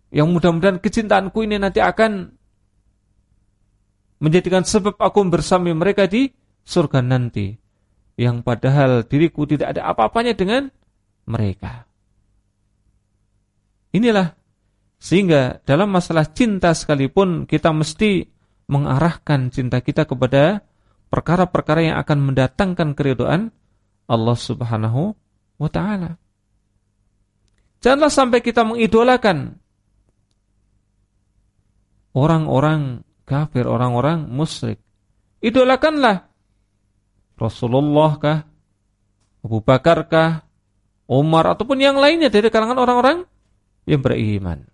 Yang mudah-mudahan kecintaanku ini nanti akan menjadikan sebab aku bersama mereka di surga nanti yang padahal diriku tidak ada apa-apanya dengan mereka. Inilah sehingga dalam masalah cinta sekalipun kita mesti mengarahkan cinta kita kepada perkara-perkara yang akan mendatangkan keriduan Allah Subhanahu wa taala. Janganlah sampai kita mengidolakan orang-orang kafir, orang-orang musyrik. Idolakanlah Rasulullah kah, Abu Bakar kah, Umar ataupun yang lainnya dari kalangan orang-orang yang beriman.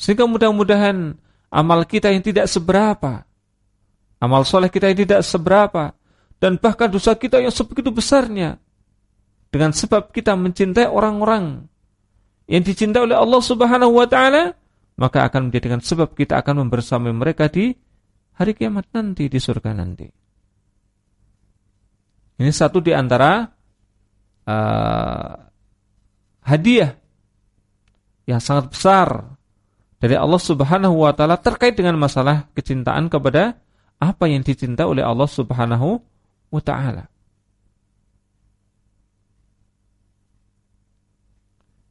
Sehingga mudah-mudahan amal kita yang tidak seberapa, amal soleh kita yang tidak seberapa, dan bahkan dosa kita yang sebegitu besarnya, dengan sebab kita mencintai orang-orang yang dicintai oleh Allah Subhanahu wa taala, maka akan menjadikan sebab kita akan membersamai mereka di hari kiamat nanti di surga nanti. Ini satu di antara uh, hadiah yang sangat besar dari Allah Subhanahu wa taala terkait dengan masalah kecintaan kepada apa yang dicinta oleh Allah Subhanahu wa taala.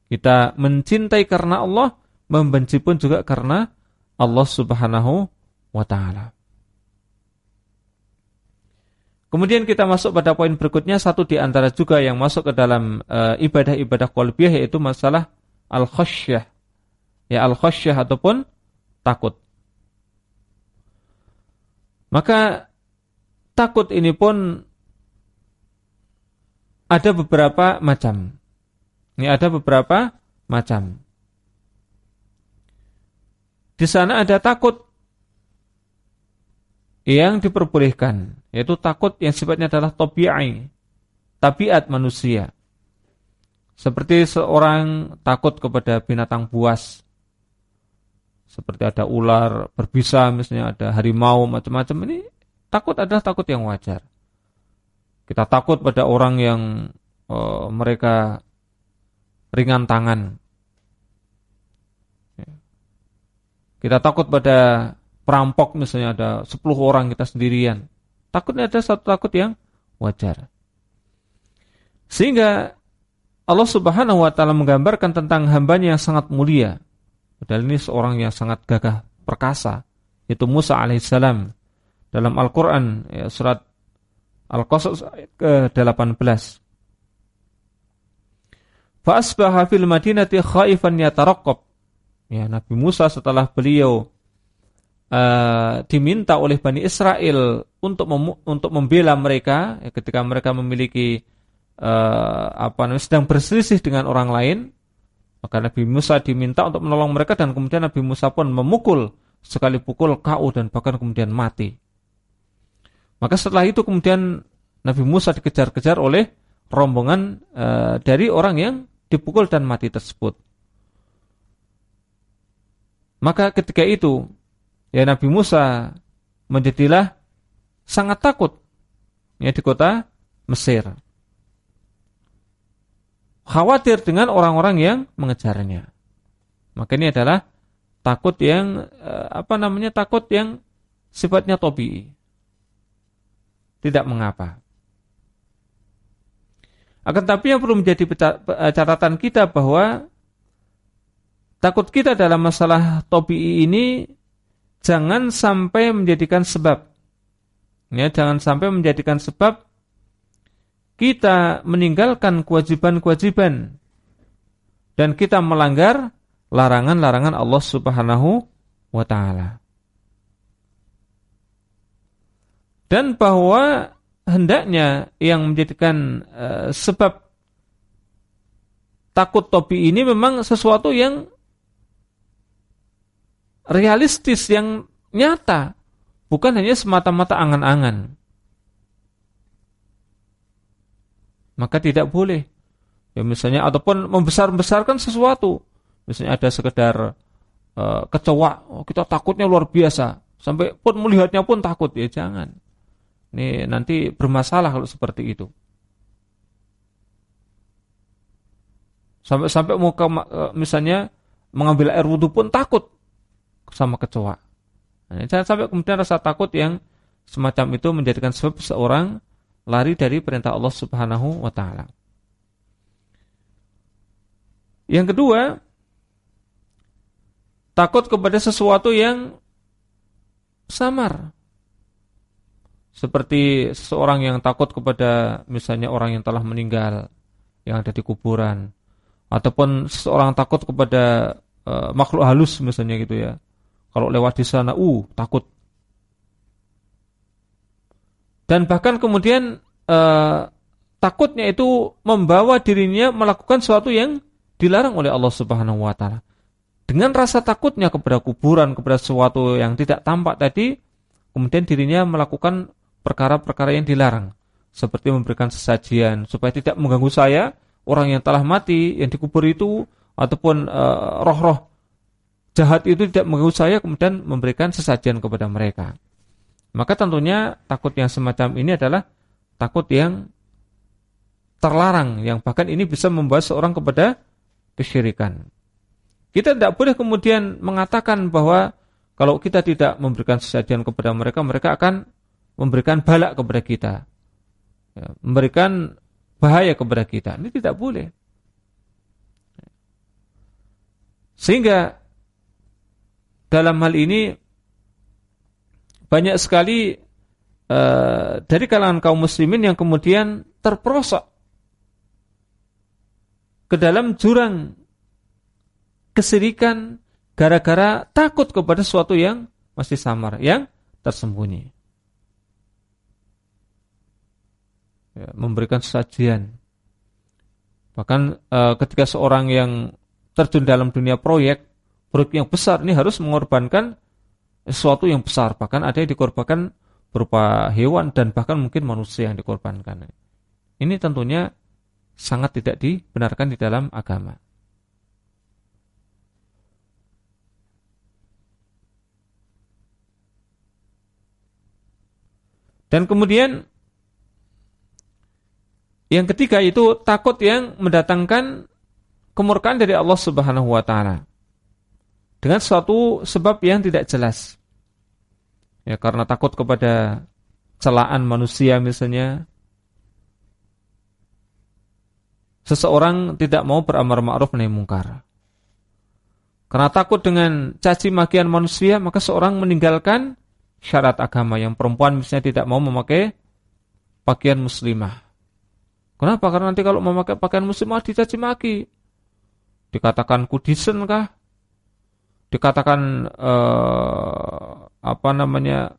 Kita mencintai karena Allah, membenci pun juga karena Allah Subhanahu wa taala. Kemudian kita masuk pada poin berikutnya satu di antara juga yang masuk ke dalam eh, ibadah-ibadah uh, qalbiyah yaitu masalah al-khasyah. Ya al-khasyah ataupun takut. Maka takut ini pun ada beberapa macam. Ini ada beberapa macam. Di sana ada takut yang diperbolehkan, yaitu takut yang sifatnya adalah tobi'i, tabiat manusia. Seperti seorang takut kepada binatang buas. Seperti ada ular berbisa, misalnya ada harimau, macam-macam. Ini takut adalah takut yang wajar. Kita takut pada orang yang uh, mereka ringan tangan. Kita takut pada perampok misalnya ada 10 orang kita sendirian. Takutnya ada satu takut yang wajar. Sehingga Allah Subhanahu wa taala menggambarkan tentang hambanya yang sangat mulia. Padahal ini seorang yang sangat gagah perkasa, itu Musa alaihissalam. Dalam Al-Qur'an ya, surat Al-Qasas ke-18. Fa asbaha fil madinati khaifan yataraqqab. Ya, Nabi Musa setelah beliau uh, diminta oleh Bani Israel untuk mem untuk membela mereka ya, ketika mereka memiliki uh, apa namanya sedang berselisih dengan orang lain, maka Nabi Musa diminta untuk menolong mereka dan kemudian Nabi Musa pun memukul sekali pukul kau dan bahkan kemudian mati. Maka setelah itu kemudian Nabi Musa dikejar-kejar oleh rombongan uh, dari orang yang dipukul dan mati tersebut. Maka ketika itu ya Nabi Musa menjadilah sangat takut ya di kota Mesir khawatir dengan orang-orang yang mengejarnya. Maka ini adalah takut yang eh, apa namanya takut yang sifatnya tobi. Tidak mengapa. Akan tapi yang perlu menjadi eh, catatan kita bahwa takut kita dalam masalah tobi ini jangan sampai menjadikan sebab. Ya, jangan sampai menjadikan sebab kita meninggalkan kewajiban-kewajiban dan kita melanggar larangan-larangan Allah Subhanahu wa taala. Dan bahwa hendaknya yang menjadikan uh, sebab takut topi ini memang sesuatu yang realistis yang nyata, bukan hanya semata-mata angan-angan. Maka tidak boleh. Ya misalnya ataupun membesar-besarkan sesuatu. Misalnya ada sekedar uh, kecoa, oh, kita takutnya luar biasa, sampai pun melihatnya pun takut ya jangan. Ini nanti bermasalah kalau seperti itu. Sampai-sampai mau ke, uh, misalnya mengambil air wudhu pun takut sama kecoa. Nah, jangan sampai kemudian rasa takut yang semacam itu menjadikan sebab seorang lari dari perintah Allah Subhanahu wa taala. Yang kedua, takut kepada sesuatu yang samar. Seperti seseorang yang takut kepada misalnya orang yang telah meninggal yang ada di kuburan ataupun seseorang takut kepada uh, makhluk halus misalnya gitu ya. Kalau lewat di sana, uh, takut dan bahkan kemudian eh, takutnya itu membawa dirinya melakukan sesuatu yang dilarang oleh Allah Subhanahu wa taala. Dengan rasa takutnya kepada kuburan, kepada sesuatu yang tidak tampak tadi, kemudian dirinya melakukan perkara-perkara yang dilarang, seperti memberikan sesajian supaya tidak mengganggu saya, orang yang telah mati yang dikubur itu ataupun eh, roh-roh jahat itu tidak mengganggu saya, kemudian memberikan sesajian kepada mereka. Maka tentunya takut yang semacam ini adalah takut yang terlarang yang bahkan ini bisa membawa seorang kepada kesyirikan. Kita tidak boleh kemudian mengatakan bahwa kalau kita tidak memberikan sesajian kepada mereka, mereka akan memberikan balak kepada kita. Ya, memberikan bahaya kepada kita. Ini tidak boleh. Sehingga dalam hal ini banyak sekali uh, dari kalangan kaum muslimin yang kemudian terperosok ke dalam jurang kesirikan gara-gara takut kepada sesuatu yang masih samar, yang tersembunyi. Ya, memberikan sajian. Bahkan uh, ketika seorang yang terjun dalam dunia proyek, proyek yang besar ini harus mengorbankan sesuatu yang besar. Bahkan ada yang dikorbankan berupa hewan dan bahkan mungkin manusia yang dikorbankan. Ini tentunya sangat tidak dibenarkan di dalam agama. Dan kemudian yang ketiga itu takut yang mendatangkan kemurkaan dari Allah Subhanahu wa taala. Dengan suatu sebab yang tidak jelas. Ya karena takut kepada celaan manusia misalnya. Seseorang tidak mau beramar ma'ruf nahi mungkar. Karena takut dengan caci makian manusia, maka seorang meninggalkan syarat agama yang perempuan misalnya tidak mau memakai pakaian muslimah. Kenapa? Karena nanti kalau memakai pakaian muslimah dicaci maki. Dikatakan kudisen kah? Dikatakan eh, apa namanya?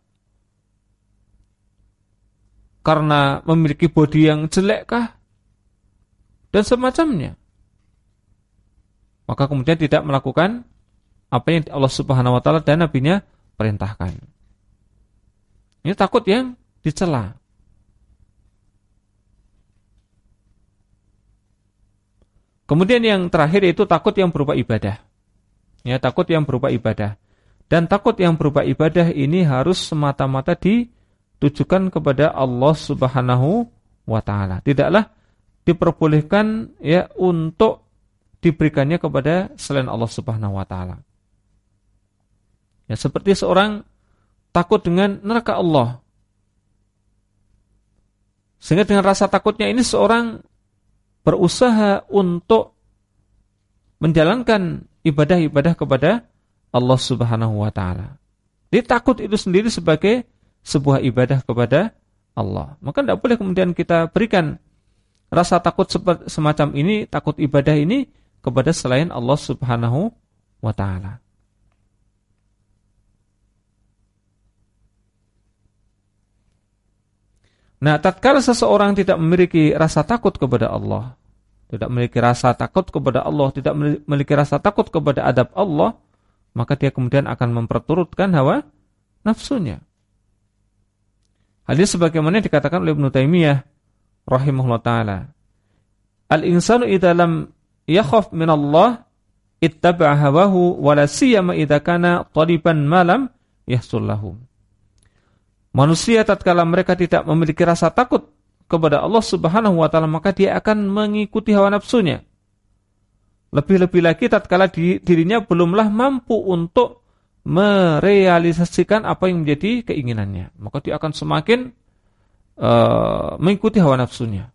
Karena memiliki body yang jelek kah? Dan semacamnya. Maka kemudian tidak melakukan apa yang Allah Subhanahu wa taala dan nabinya perintahkan. Ini takut yang dicela. Kemudian yang terakhir itu takut yang berupa ibadah. Ya, takut yang berupa ibadah. Dan takut yang berupa ibadah ini harus semata-mata ditujukan kepada Allah Subhanahu wa taala. Tidaklah diperbolehkan ya untuk diberikannya kepada selain Allah Subhanahu wa taala. Ya, seperti seorang takut dengan neraka Allah. Sehingga dengan rasa takutnya ini seorang berusaha untuk menjalankan ibadah-ibadah kepada Allah Subhanahu wa taala. Jadi takut itu sendiri sebagai sebuah ibadah kepada Allah. Maka tidak boleh kemudian kita berikan rasa takut semacam ini, takut ibadah ini kepada selain Allah Subhanahu wa taala. Nah, tatkala seseorang tidak memiliki rasa takut kepada Allah, tidak memiliki rasa takut kepada Allah, tidak memiliki rasa takut kepada adab Allah, maka dia kemudian akan memperturutkan hawa nafsunya. Hal ini sebagaimana dikatakan oleh Ibnu Taimiyah rahimahullah taala. Al-insanu idza lam yakhaf min Allah ittaba'a hawahu wa la siyama kana taliban ma lam yahsul lahum. Manusia tatkala mereka tidak memiliki rasa takut kepada Allah Subhanahu wa taala maka dia akan mengikuti hawa nafsunya. Lebih-lebih lagi tatkala dirinya belumlah mampu untuk merealisasikan apa yang menjadi keinginannya, maka dia akan semakin uh, mengikuti hawa nafsunya.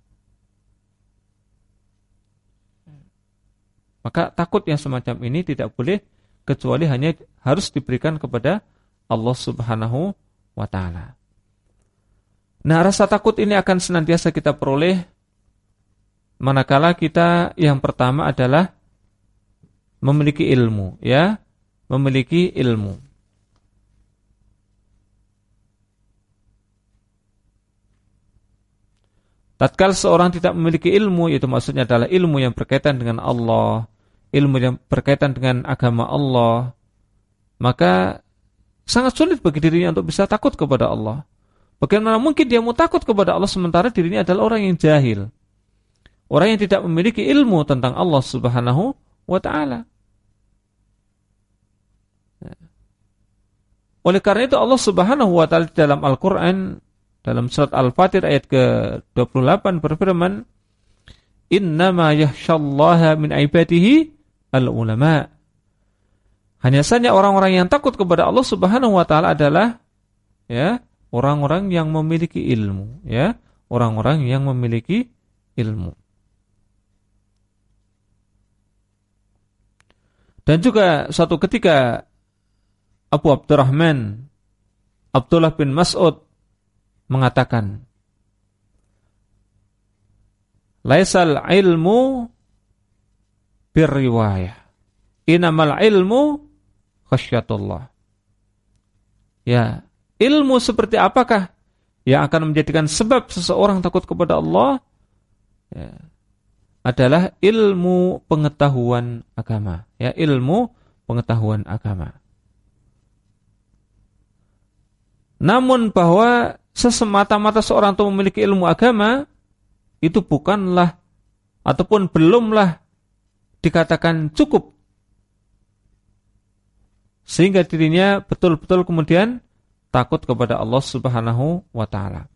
Maka takut yang semacam ini tidak boleh kecuali hanya harus diberikan kepada Allah Subhanahu wa taala. Nah, rasa takut ini akan senantiasa kita peroleh manakala kita yang pertama adalah memiliki ilmu, ya, memiliki ilmu. Tatkala seorang tidak memiliki ilmu, itu maksudnya adalah ilmu yang berkaitan dengan Allah, ilmu yang berkaitan dengan agama Allah, maka Sangat sulit bagi dirinya untuk bisa takut kepada Allah. Bagaimana mungkin dia mau takut kepada Allah sementara dirinya adalah orang yang jahil. Orang yang tidak memiliki ilmu tentang Allah Subhanahu wa taala. Oleh karena itu Allah Subhanahu wa taala dalam Al-Qur'an dalam surat Al-Fatir ayat ke-28 berfirman, "Innama yakhsyallaha min ibadihi al-ulama." Hanya saja orang-orang yang takut kepada Allah Subhanahu wa taala adalah ya, orang-orang yang memiliki ilmu, ya, orang-orang yang memiliki ilmu. Dan juga suatu ketika Abu Abdurrahman Abdullah bin Mas'ud mengatakan Laisal ilmu birriwayah Inamal ilmu khasyatullah. Ya, ilmu seperti apakah? yang akan menjadikan sebab seseorang takut kepada Allah ya, adalah ilmu pengetahuan agama. Ya, ilmu pengetahuan agama. Namun bahwa sesemata-mata seorang itu memiliki ilmu agama itu bukanlah ataupun belumlah dikatakan cukup sehingga dirinya betul-betul kemudian takut kepada Allah Subhanahu wa taala.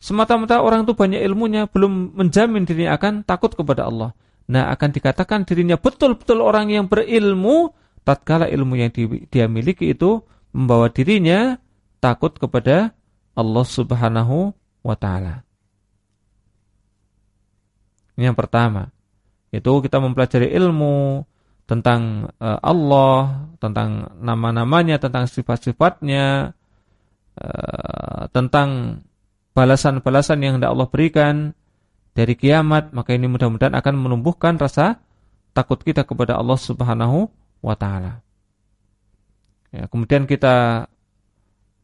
Semata-mata orang itu banyak ilmunya belum menjamin dirinya akan takut kepada Allah. Nah, akan dikatakan dirinya betul-betul orang yang berilmu tatkala ilmu yang dia miliki itu membawa dirinya takut kepada Allah Subhanahu wa taala. Ini yang pertama. Itu kita mempelajari ilmu tentang uh, Allah, tentang nama-namanya, tentang sifat-sifatnya, uh, tentang balasan-balasan yang hendak Allah berikan dari kiamat, maka ini mudah-mudahan akan menumbuhkan rasa takut kita kepada Allah Subhanahu wa taala. Ya, kemudian kita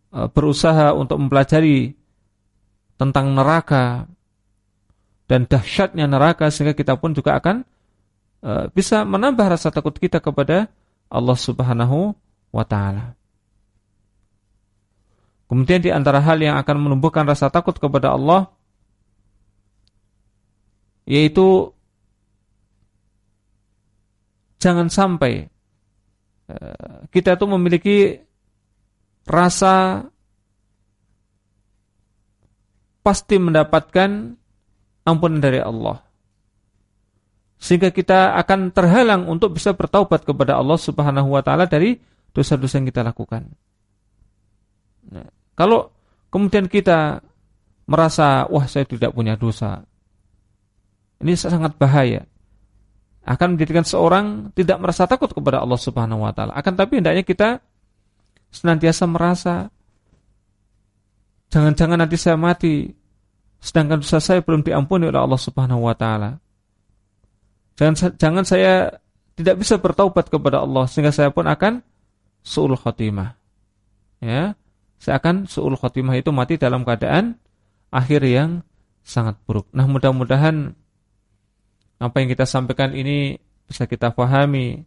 uh, berusaha untuk mempelajari tentang neraka dan dahsyatnya neraka sehingga kita pun juga akan uh, bisa menambah rasa takut kita kepada Allah Subhanahu wa taala. Kemudian di antara hal yang akan menumbuhkan rasa takut kepada Allah yaitu jangan sampai uh, kita itu memiliki rasa pasti mendapatkan ampunan dari Allah. Sehingga kita akan terhalang untuk bisa bertaubat kepada Allah Subhanahu wa taala dari dosa-dosa yang kita lakukan. Kalau kemudian kita merasa, wah saya tidak punya dosa. Ini sangat bahaya. Akan menjadikan seorang tidak merasa takut kepada Allah Subhanahu wa taala. Akan tapi hendaknya kita senantiasa merasa jangan-jangan nanti saya mati sedangkan dosa saya belum diampuni oleh Allah Subhanahu wa taala. Jangan jangan saya tidak bisa bertaubat kepada Allah sehingga saya pun akan suul khotimah. Ya saya akan su'ul khotimah itu mati dalam keadaan akhir yang sangat buruk. Nah mudah-mudahan apa yang kita sampaikan ini bisa kita pahami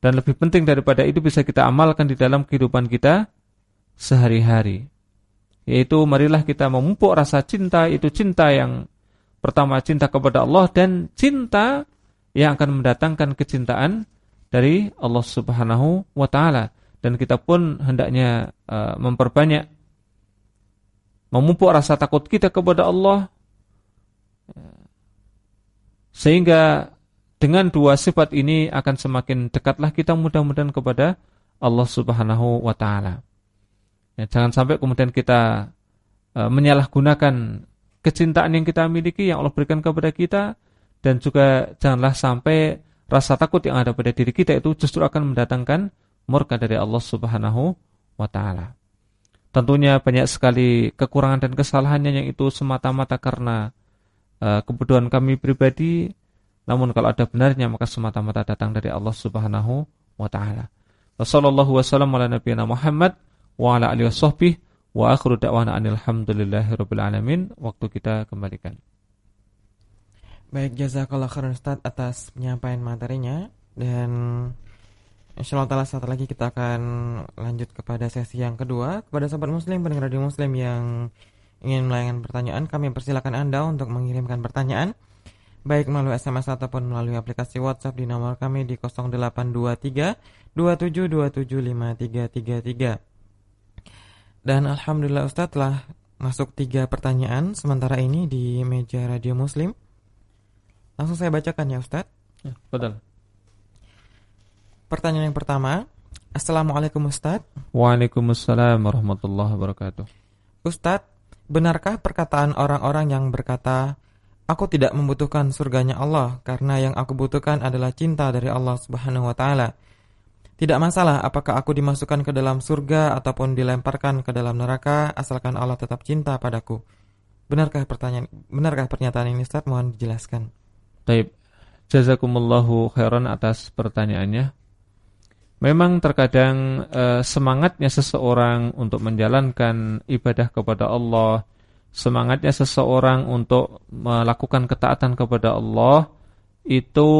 dan lebih penting daripada itu bisa kita amalkan di dalam kehidupan kita sehari-hari. Yaitu marilah kita memupuk rasa cinta itu cinta yang pertama cinta kepada Allah dan cinta yang akan mendatangkan kecintaan dari Allah Subhanahu wa taala dan kita pun hendaknya uh, memperbanyak memupuk rasa takut kita kepada Allah sehingga dengan dua sifat ini akan semakin dekatlah kita mudah-mudahan kepada Allah Subhanahu wa taala. Ya, jangan sampai kemudian kita uh, menyalahgunakan kecintaan yang kita miliki yang Allah berikan kepada kita dan juga janganlah sampai rasa takut yang ada pada diri kita itu justru akan mendatangkan murka dari Allah Subhanahu wa taala. Tentunya banyak sekali kekurangan dan kesalahannya yang itu semata-mata karena uh, kebutuhan kami pribadi, namun kalau ada benarnya maka semata-mata datang dari Allah Subhanahu wa taala. Wassallallahu wasallam ala nabiyina Muhammad wa ala alihi washabbihi wa akhiru da'wana alhamdulillahirabbil alamin. Waktu kita kembalikan. Baik, jazakallah khairan Ustaz atas penyampaian materinya dan Insyaallah taala saat lagi kita akan lanjut kepada sesi yang kedua. Kepada sahabat muslim pendengar radio muslim yang ingin melayangkan pertanyaan kami persilakan Anda untuk mengirimkan pertanyaan. Baik melalui SMS ataupun melalui aplikasi WhatsApp di nomor kami di 0823 27275333 dan alhamdulillah Ustaz telah masuk tiga pertanyaan sementara ini di meja radio muslim. Langsung saya bacakan ya Ustaz. Ya, betul Pertanyaan yang pertama, Assalamualaikum Ustaz. Waalaikumsalam warahmatullahi wabarakatuh. Ustaz, benarkah perkataan orang-orang yang berkata, Aku tidak membutuhkan surganya Allah karena yang aku butuhkan adalah cinta dari Allah Subhanahu wa taala. Tidak masalah apakah aku dimasukkan ke dalam surga ataupun dilemparkan ke dalam neraka asalkan Allah tetap cinta padaku. Benarkah pertanyaan benarkah pernyataan ini Ustaz? Mohon dijelaskan. Baik. Jazakumullahu khairan atas pertanyaannya. Memang terkadang uh, semangatnya seseorang untuk menjalankan ibadah kepada Allah, semangatnya seseorang untuk melakukan ketaatan kepada Allah itu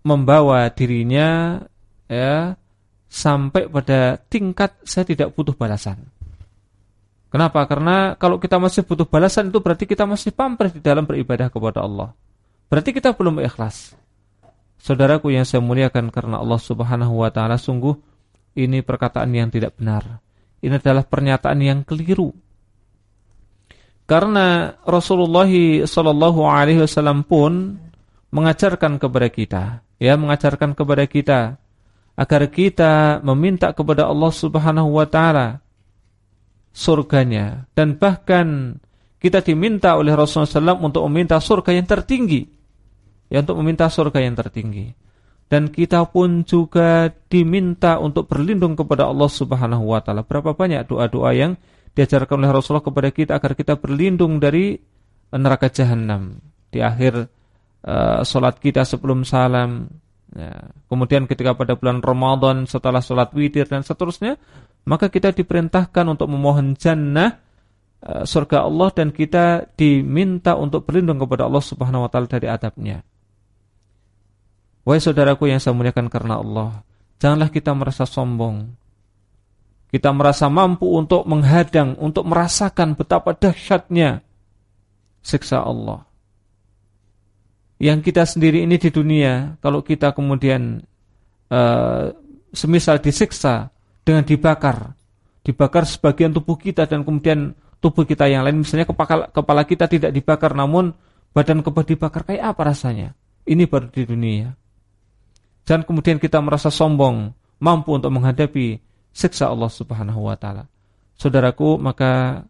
membawa dirinya ya sampai pada tingkat saya tidak butuh balasan. Kenapa? Karena kalau kita masih butuh balasan itu berarti kita masih pamrih di dalam beribadah kepada Allah. Berarti kita belum ikhlas. Saudaraku yang saya muliakan karena Allah Subhanahu wa taala sungguh ini perkataan yang tidak benar. Ini adalah pernyataan yang keliru. Karena Rasulullah sallallahu alaihi wasallam pun mengajarkan kepada kita, ya mengajarkan kepada kita agar kita meminta kepada Allah Subhanahu wa taala surganya dan bahkan kita diminta oleh Rasulullah SAW untuk meminta surga yang tertinggi ya untuk meminta surga yang tertinggi. Dan kita pun juga diminta untuk berlindung kepada Allah Subhanahu wa taala. Berapa banyak doa-doa yang diajarkan oleh Rasulullah kepada kita agar kita berlindung dari neraka jahanam di akhir uh, salat kita sebelum salam. Ya. Kemudian ketika pada bulan Ramadan setelah salat witir dan seterusnya, maka kita diperintahkan untuk memohon jannah uh, surga Allah dan kita diminta untuk berlindung kepada Allah Subhanahu wa taala dari adabnya. Wahai saudaraku yang saya muliakan karena Allah, janganlah kita merasa sombong. Kita merasa mampu untuk menghadang, untuk merasakan betapa dahsyatnya siksa Allah. Yang kita sendiri ini di dunia, kalau kita kemudian uh, semisal disiksa dengan dibakar, dibakar sebagian tubuh kita dan kemudian tubuh kita yang lain, misalnya kepala, kita tidak dibakar, namun badan kepala dibakar, kayak apa rasanya? Ini baru di dunia. Dan kemudian kita merasa sombong, mampu untuk menghadapi siksa Allah Subhanahu wa taala. Saudaraku, maka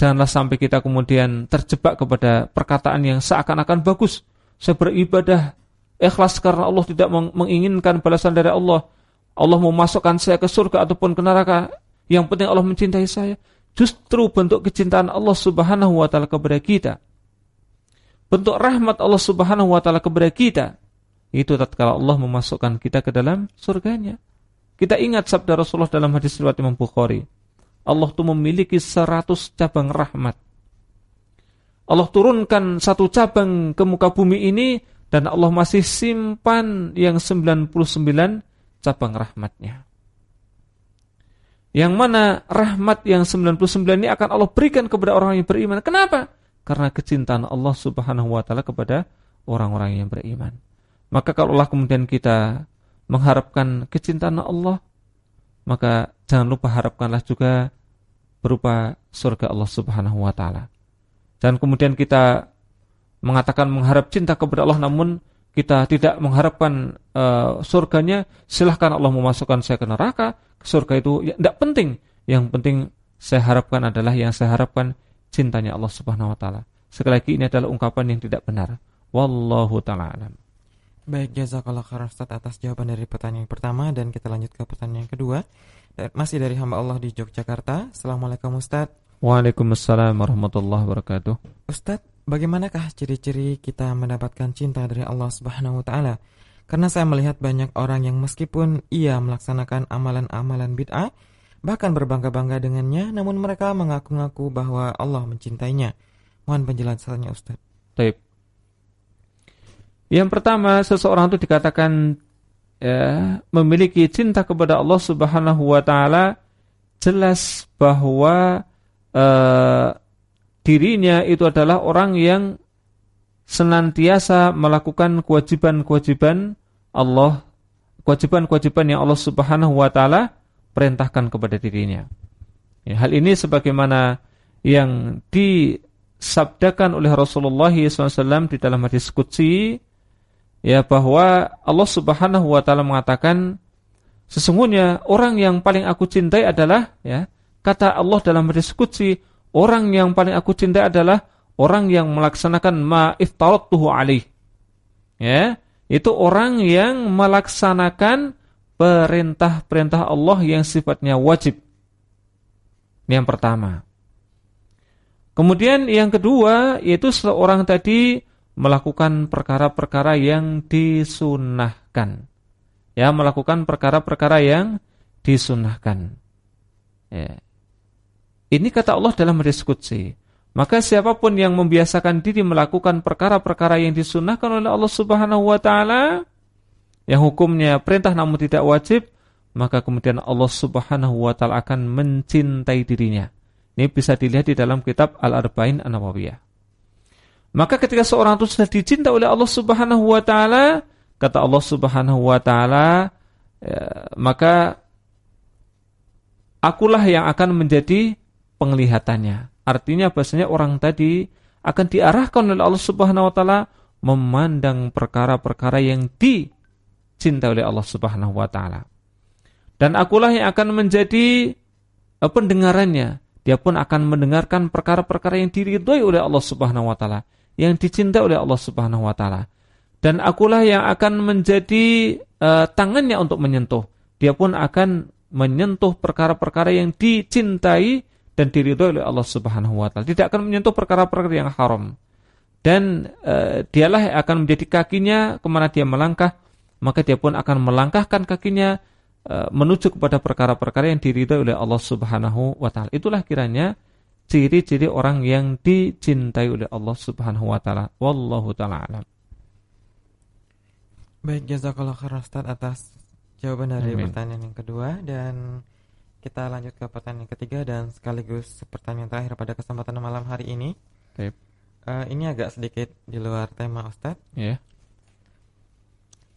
janganlah sampai kita kemudian terjebak kepada perkataan yang seakan-akan bagus. Saya beribadah ikhlas karena Allah tidak menginginkan balasan dari Allah. Allah memasukkan saya ke surga ataupun ke neraka. Yang penting Allah mencintai saya. Justru bentuk kecintaan Allah Subhanahu wa taala kepada kita. Bentuk rahmat Allah Subhanahu wa taala kepada kita itu tatkala Allah memasukkan kita ke dalam surganya. Kita ingat sabda Rasulullah dalam hadis riwayat Imam Bukhari. Allah itu memiliki seratus cabang rahmat. Allah turunkan satu cabang ke muka bumi ini dan Allah masih simpan yang 99 cabang rahmatnya. Yang mana rahmat yang 99 ini akan Allah berikan kepada orang yang beriman. Kenapa? Karena kecintaan Allah Subhanahu wa taala kepada orang-orang yang beriman. Maka kalaulah kemudian kita mengharapkan kecintaan Allah, maka jangan lupa harapkanlah juga berupa surga Allah Subhanahu wa taala. Dan kemudian kita mengatakan mengharap cinta kepada Allah namun kita tidak mengharapkan uh, surganya, silahkan Allah memasukkan saya ke neraka, surga itu ya, tidak penting. Yang penting saya harapkan adalah yang saya harapkan cintanya Allah Subhanahu wa taala. Sekali lagi ini adalah ungkapan yang tidak benar. Wallahu taala alam. Baik, jazakallah khairan Ustaz atas jawaban dari pertanyaan yang pertama dan kita lanjut ke pertanyaan yang kedua. Masih dari hamba Allah di Yogyakarta. Assalamualaikum Ustaz. Waalaikumsalam warahmatullahi wabarakatuh. Ustaz, bagaimanakah ciri-ciri kita mendapatkan cinta dari Allah Subhanahu wa taala? Karena saya melihat banyak orang yang meskipun ia melaksanakan amalan-amalan bid'ah, bahkan berbangga-bangga dengannya, namun mereka mengaku-ngaku bahwa Allah mencintainya. Mohon penjelasannya Ustaz. Baik. Yang pertama, seseorang itu dikatakan ya, memiliki cinta kepada Allah Subhanahu wa taala jelas bahwa uh, dirinya itu adalah orang yang senantiasa melakukan kewajiban-kewajiban Allah, kewajiban-kewajiban yang Allah Subhanahu wa taala perintahkan kepada dirinya. Ya, hal ini sebagaimana yang disabdakan oleh Rasulullah SAW di dalam hadis qudsi ya bahwa Allah Subhanahu wa taala mengatakan sesungguhnya orang yang paling aku cintai adalah ya kata Allah dalam hadis orang yang paling aku cintai adalah orang yang melaksanakan ma iftaratuhu alaih. Ya itu orang yang melaksanakan perintah-perintah Allah yang sifatnya wajib. Yang pertama. Kemudian yang kedua yaitu seorang tadi melakukan perkara-perkara yang disunahkan. ya melakukan perkara-perkara yang disunahkan. Ya. Ini kata Allah dalam hadis qudsi. Maka siapa pun yang membiasakan diri melakukan perkara-perkara yang disunahkan oleh Allah Subhanahu wa taala yang hukumnya perintah namun tidak wajib, maka kemudian Allah Subhanahu wa taala akan mencintai dirinya. Ini bisa dilihat di dalam kitab Al-Arba'in An-Nawawiyah. Maka ketika seorang itu sudah dicinta oleh Allah Subhanahu wa taala, kata Allah Subhanahu wa taala, ya, maka akulah yang akan menjadi penglihatannya. Artinya bahasanya orang tadi akan diarahkan oleh Allah Subhanahu wa taala memandang perkara-perkara yang dicintai oleh Allah Subhanahu wa taala. Dan akulah yang akan menjadi eh, pendengarannya. Dia pun akan mendengarkan perkara-perkara yang diridhoi oleh Allah Subhanahu wa taala yang dicintai oleh Allah Subhanahu wa taala. Dan akulah yang akan menjadi uh, tangannya untuk menyentuh. Dia pun akan menyentuh perkara-perkara yang dicintai dan diridhoi oleh Allah Subhanahu wa taala. Tidak akan menyentuh perkara-perkara yang haram. Dan uh, dialah yang akan menjadi kakinya ke mana dia melangkah, maka dia pun akan melangkahkan kakinya uh, menuju kepada perkara-perkara yang diridhoi oleh Allah Subhanahu wa taala. Itulah kiranya ciri-ciri orang yang dicintai oleh Allah Subhanahu wa taala. Wallahu taala alam. Baik, jazakallah khairan Ustaz atas jawaban dari Amin. pertanyaan yang kedua dan kita lanjut ke pertanyaan yang ketiga dan sekaligus pertanyaan terakhir pada kesempatan malam hari ini. Baik. Uh, ini agak sedikit di luar tema Ustaz. Iya. Yeah.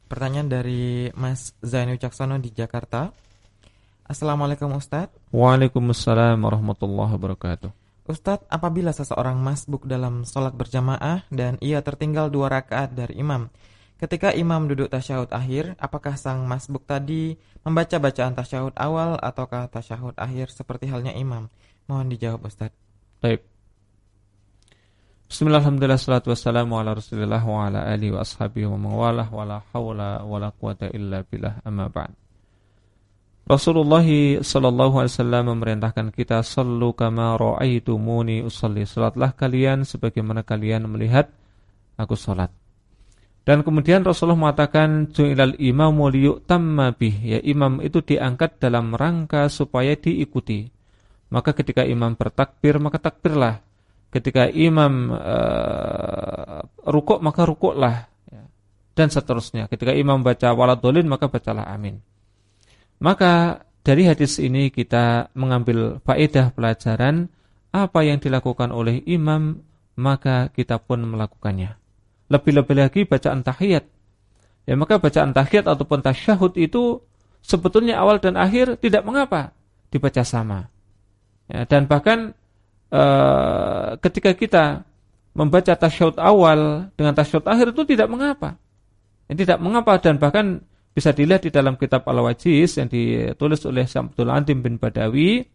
Pertanyaan dari Mas Zainu Caksono di Jakarta. Assalamualaikum Ustadz Waalaikumsalam warahmatullahi wabarakatuh Ustadz, apabila seseorang masbuk dalam sholat berjamaah dan ia tertinggal dua rakaat dari imam, ketika imam duduk tasyahud akhir, apakah sang masbuk tadi membaca bacaan tasyahud awal ataukah tasyahud akhir seperti halnya imam? Mohon dijawab Ustadz. Baik. Bismillahirrahmanirrahim. Salatu wassalamu ala rasulillah wa ala alihi wa ashabihi wa mawalah wa la hawla wa la quwata illa billah amma ba'd. Rasulullah sallallahu alaihi wasallam memerintahkan kita sallu kama raaitumuni usalli. Salatlah kalian sebagaimana kalian melihat aku salat. Dan kemudian Rasulullah mengatakan ju'ilal imamu liyutamma bih. Ya imam itu diangkat dalam rangka supaya diikuti. Maka ketika imam bertakbir maka takbirlah. Ketika imam uh, rukuk maka rukuklah ya. dan seterusnya. Ketika imam baca waladolin maka bacalah amin. Maka dari hadis ini kita mengambil faedah pelajaran apa yang dilakukan oleh imam maka kita pun melakukannya. Lebih-lebih lagi bacaan tahiyat. Ya maka bacaan tahiyat ataupun tasyahud itu sebetulnya awal dan akhir tidak mengapa dibaca sama. Ya, dan bahkan ee, ketika kita membaca tasyahud awal dengan tasyahud akhir itu tidak mengapa. Ya, tidak mengapa dan bahkan bisa dilihat di dalam kitab Al-Wajiz yang ditulis oleh Samsul Andim bin Badawi.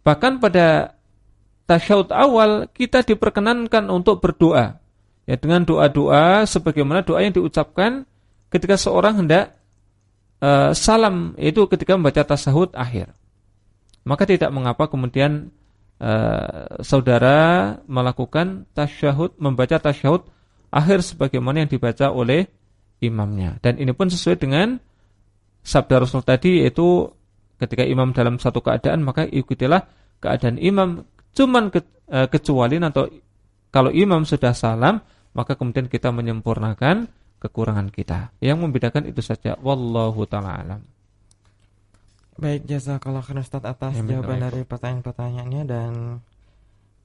Bahkan pada tasyahud awal kita diperkenankan untuk berdoa. Ya dengan doa-doa sebagaimana doa yang diucapkan ketika seorang hendak uh, salam itu ketika membaca tasyahud akhir. Maka tidak mengapa kemudian uh, saudara melakukan tasyahud membaca tasyahud akhir sebagaimana yang dibaca oleh imamnya. Dan ini pun sesuai dengan sabda Rasul tadi yaitu ketika imam dalam satu keadaan maka ikutilah keadaan imam cuman ke, e, kecuali atau kalau imam sudah salam maka kemudian kita menyempurnakan kekurangan kita. Yang membedakan itu saja wallahu taala alam. Baik, jazakallah khairan Ustaz atas ya, jawaban dari pertanyaan-pertanyaannya dan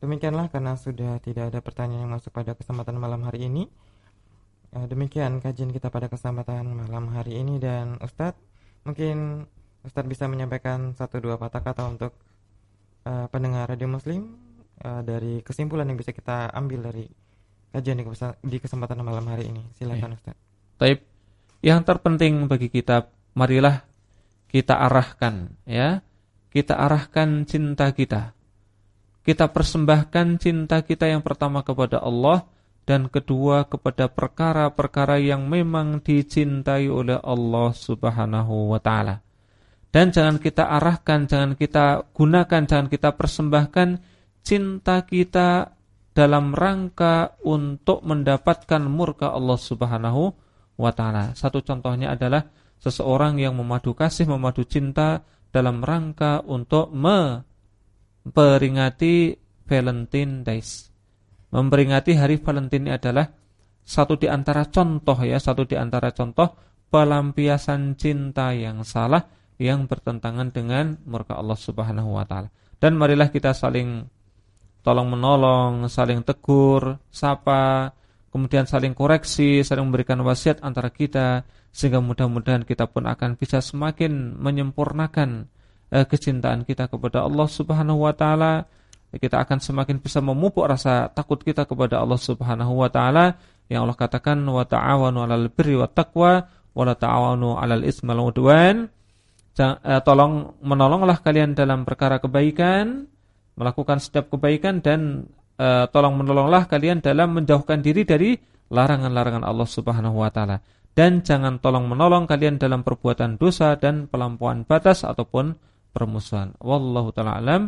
demikianlah karena sudah tidak ada pertanyaan yang masuk pada kesempatan malam hari ini. Uh, demikian kajian kita pada kesempatan malam hari ini dan Ustadz mungkin Ustadz bisa menyampaikan satu dua patah kata untuk uh, pendengar radio Muslim uh, dari kesimpulan yang bisa kita ambil dari kajian di kesempatan malam hari ini. Silakan ya. Ustadz. Taib. Yang terpenting bagi kita marilah kita arahkan ya. Kita arahkan cinta kita. Kita persembahkan cinta kita yang pertama kepada Allah dan kedua kepada perkara-perkara yang memang dicintai oleh Allah Subhanahu wa taala. Dan jangan kita arahkan, jangan kita gunakan, jangan kita persembahkan cinta kita dalam rangka untuk mendapatkan murka Allah Subhanahu wa taala. Satu contohnya adalah seseorang yang memadu kasih, memadu cinta dalam rangka untuk memperingati Valentine Days. Memperingati hari Valentine adalah satu di antara contoh ya, satu di antara contoh pelampiasan cinta yang salah yang bertentangan dengan murka Allah Subhanahu wa taala. Dan marilah kita saling tolong menolong, saling tegur, sapa, kemudian saling koreksi, saling memberikan wasiat antara kita sehingga mudah-mudahan kita pun akan bisa semakin menyempurnakan eh, kecintaan kita kepada Allah Subhanahu wa taala. Kita akan semakin bisa memupuk rasa takut kita kepada Allah Subhanahu wa taala yang Allah katakan wa ta'awanu 'alal birri wat taqwa wa la ta'awanu 'alal ismi wal udwan. Eh, tolong menolonglah kalian dalam perkara kebaikan, melakukan setiap kebaikan dan uh, tolong menolonglah kalian dalam menjauhkan diri dari larangan-larangan Allah Subhanahu wa taala dan jangan tolong menolong kalian dalam perbuatan dosa dan pelampauan batas ataupun permusuhan. Wallahu taala alam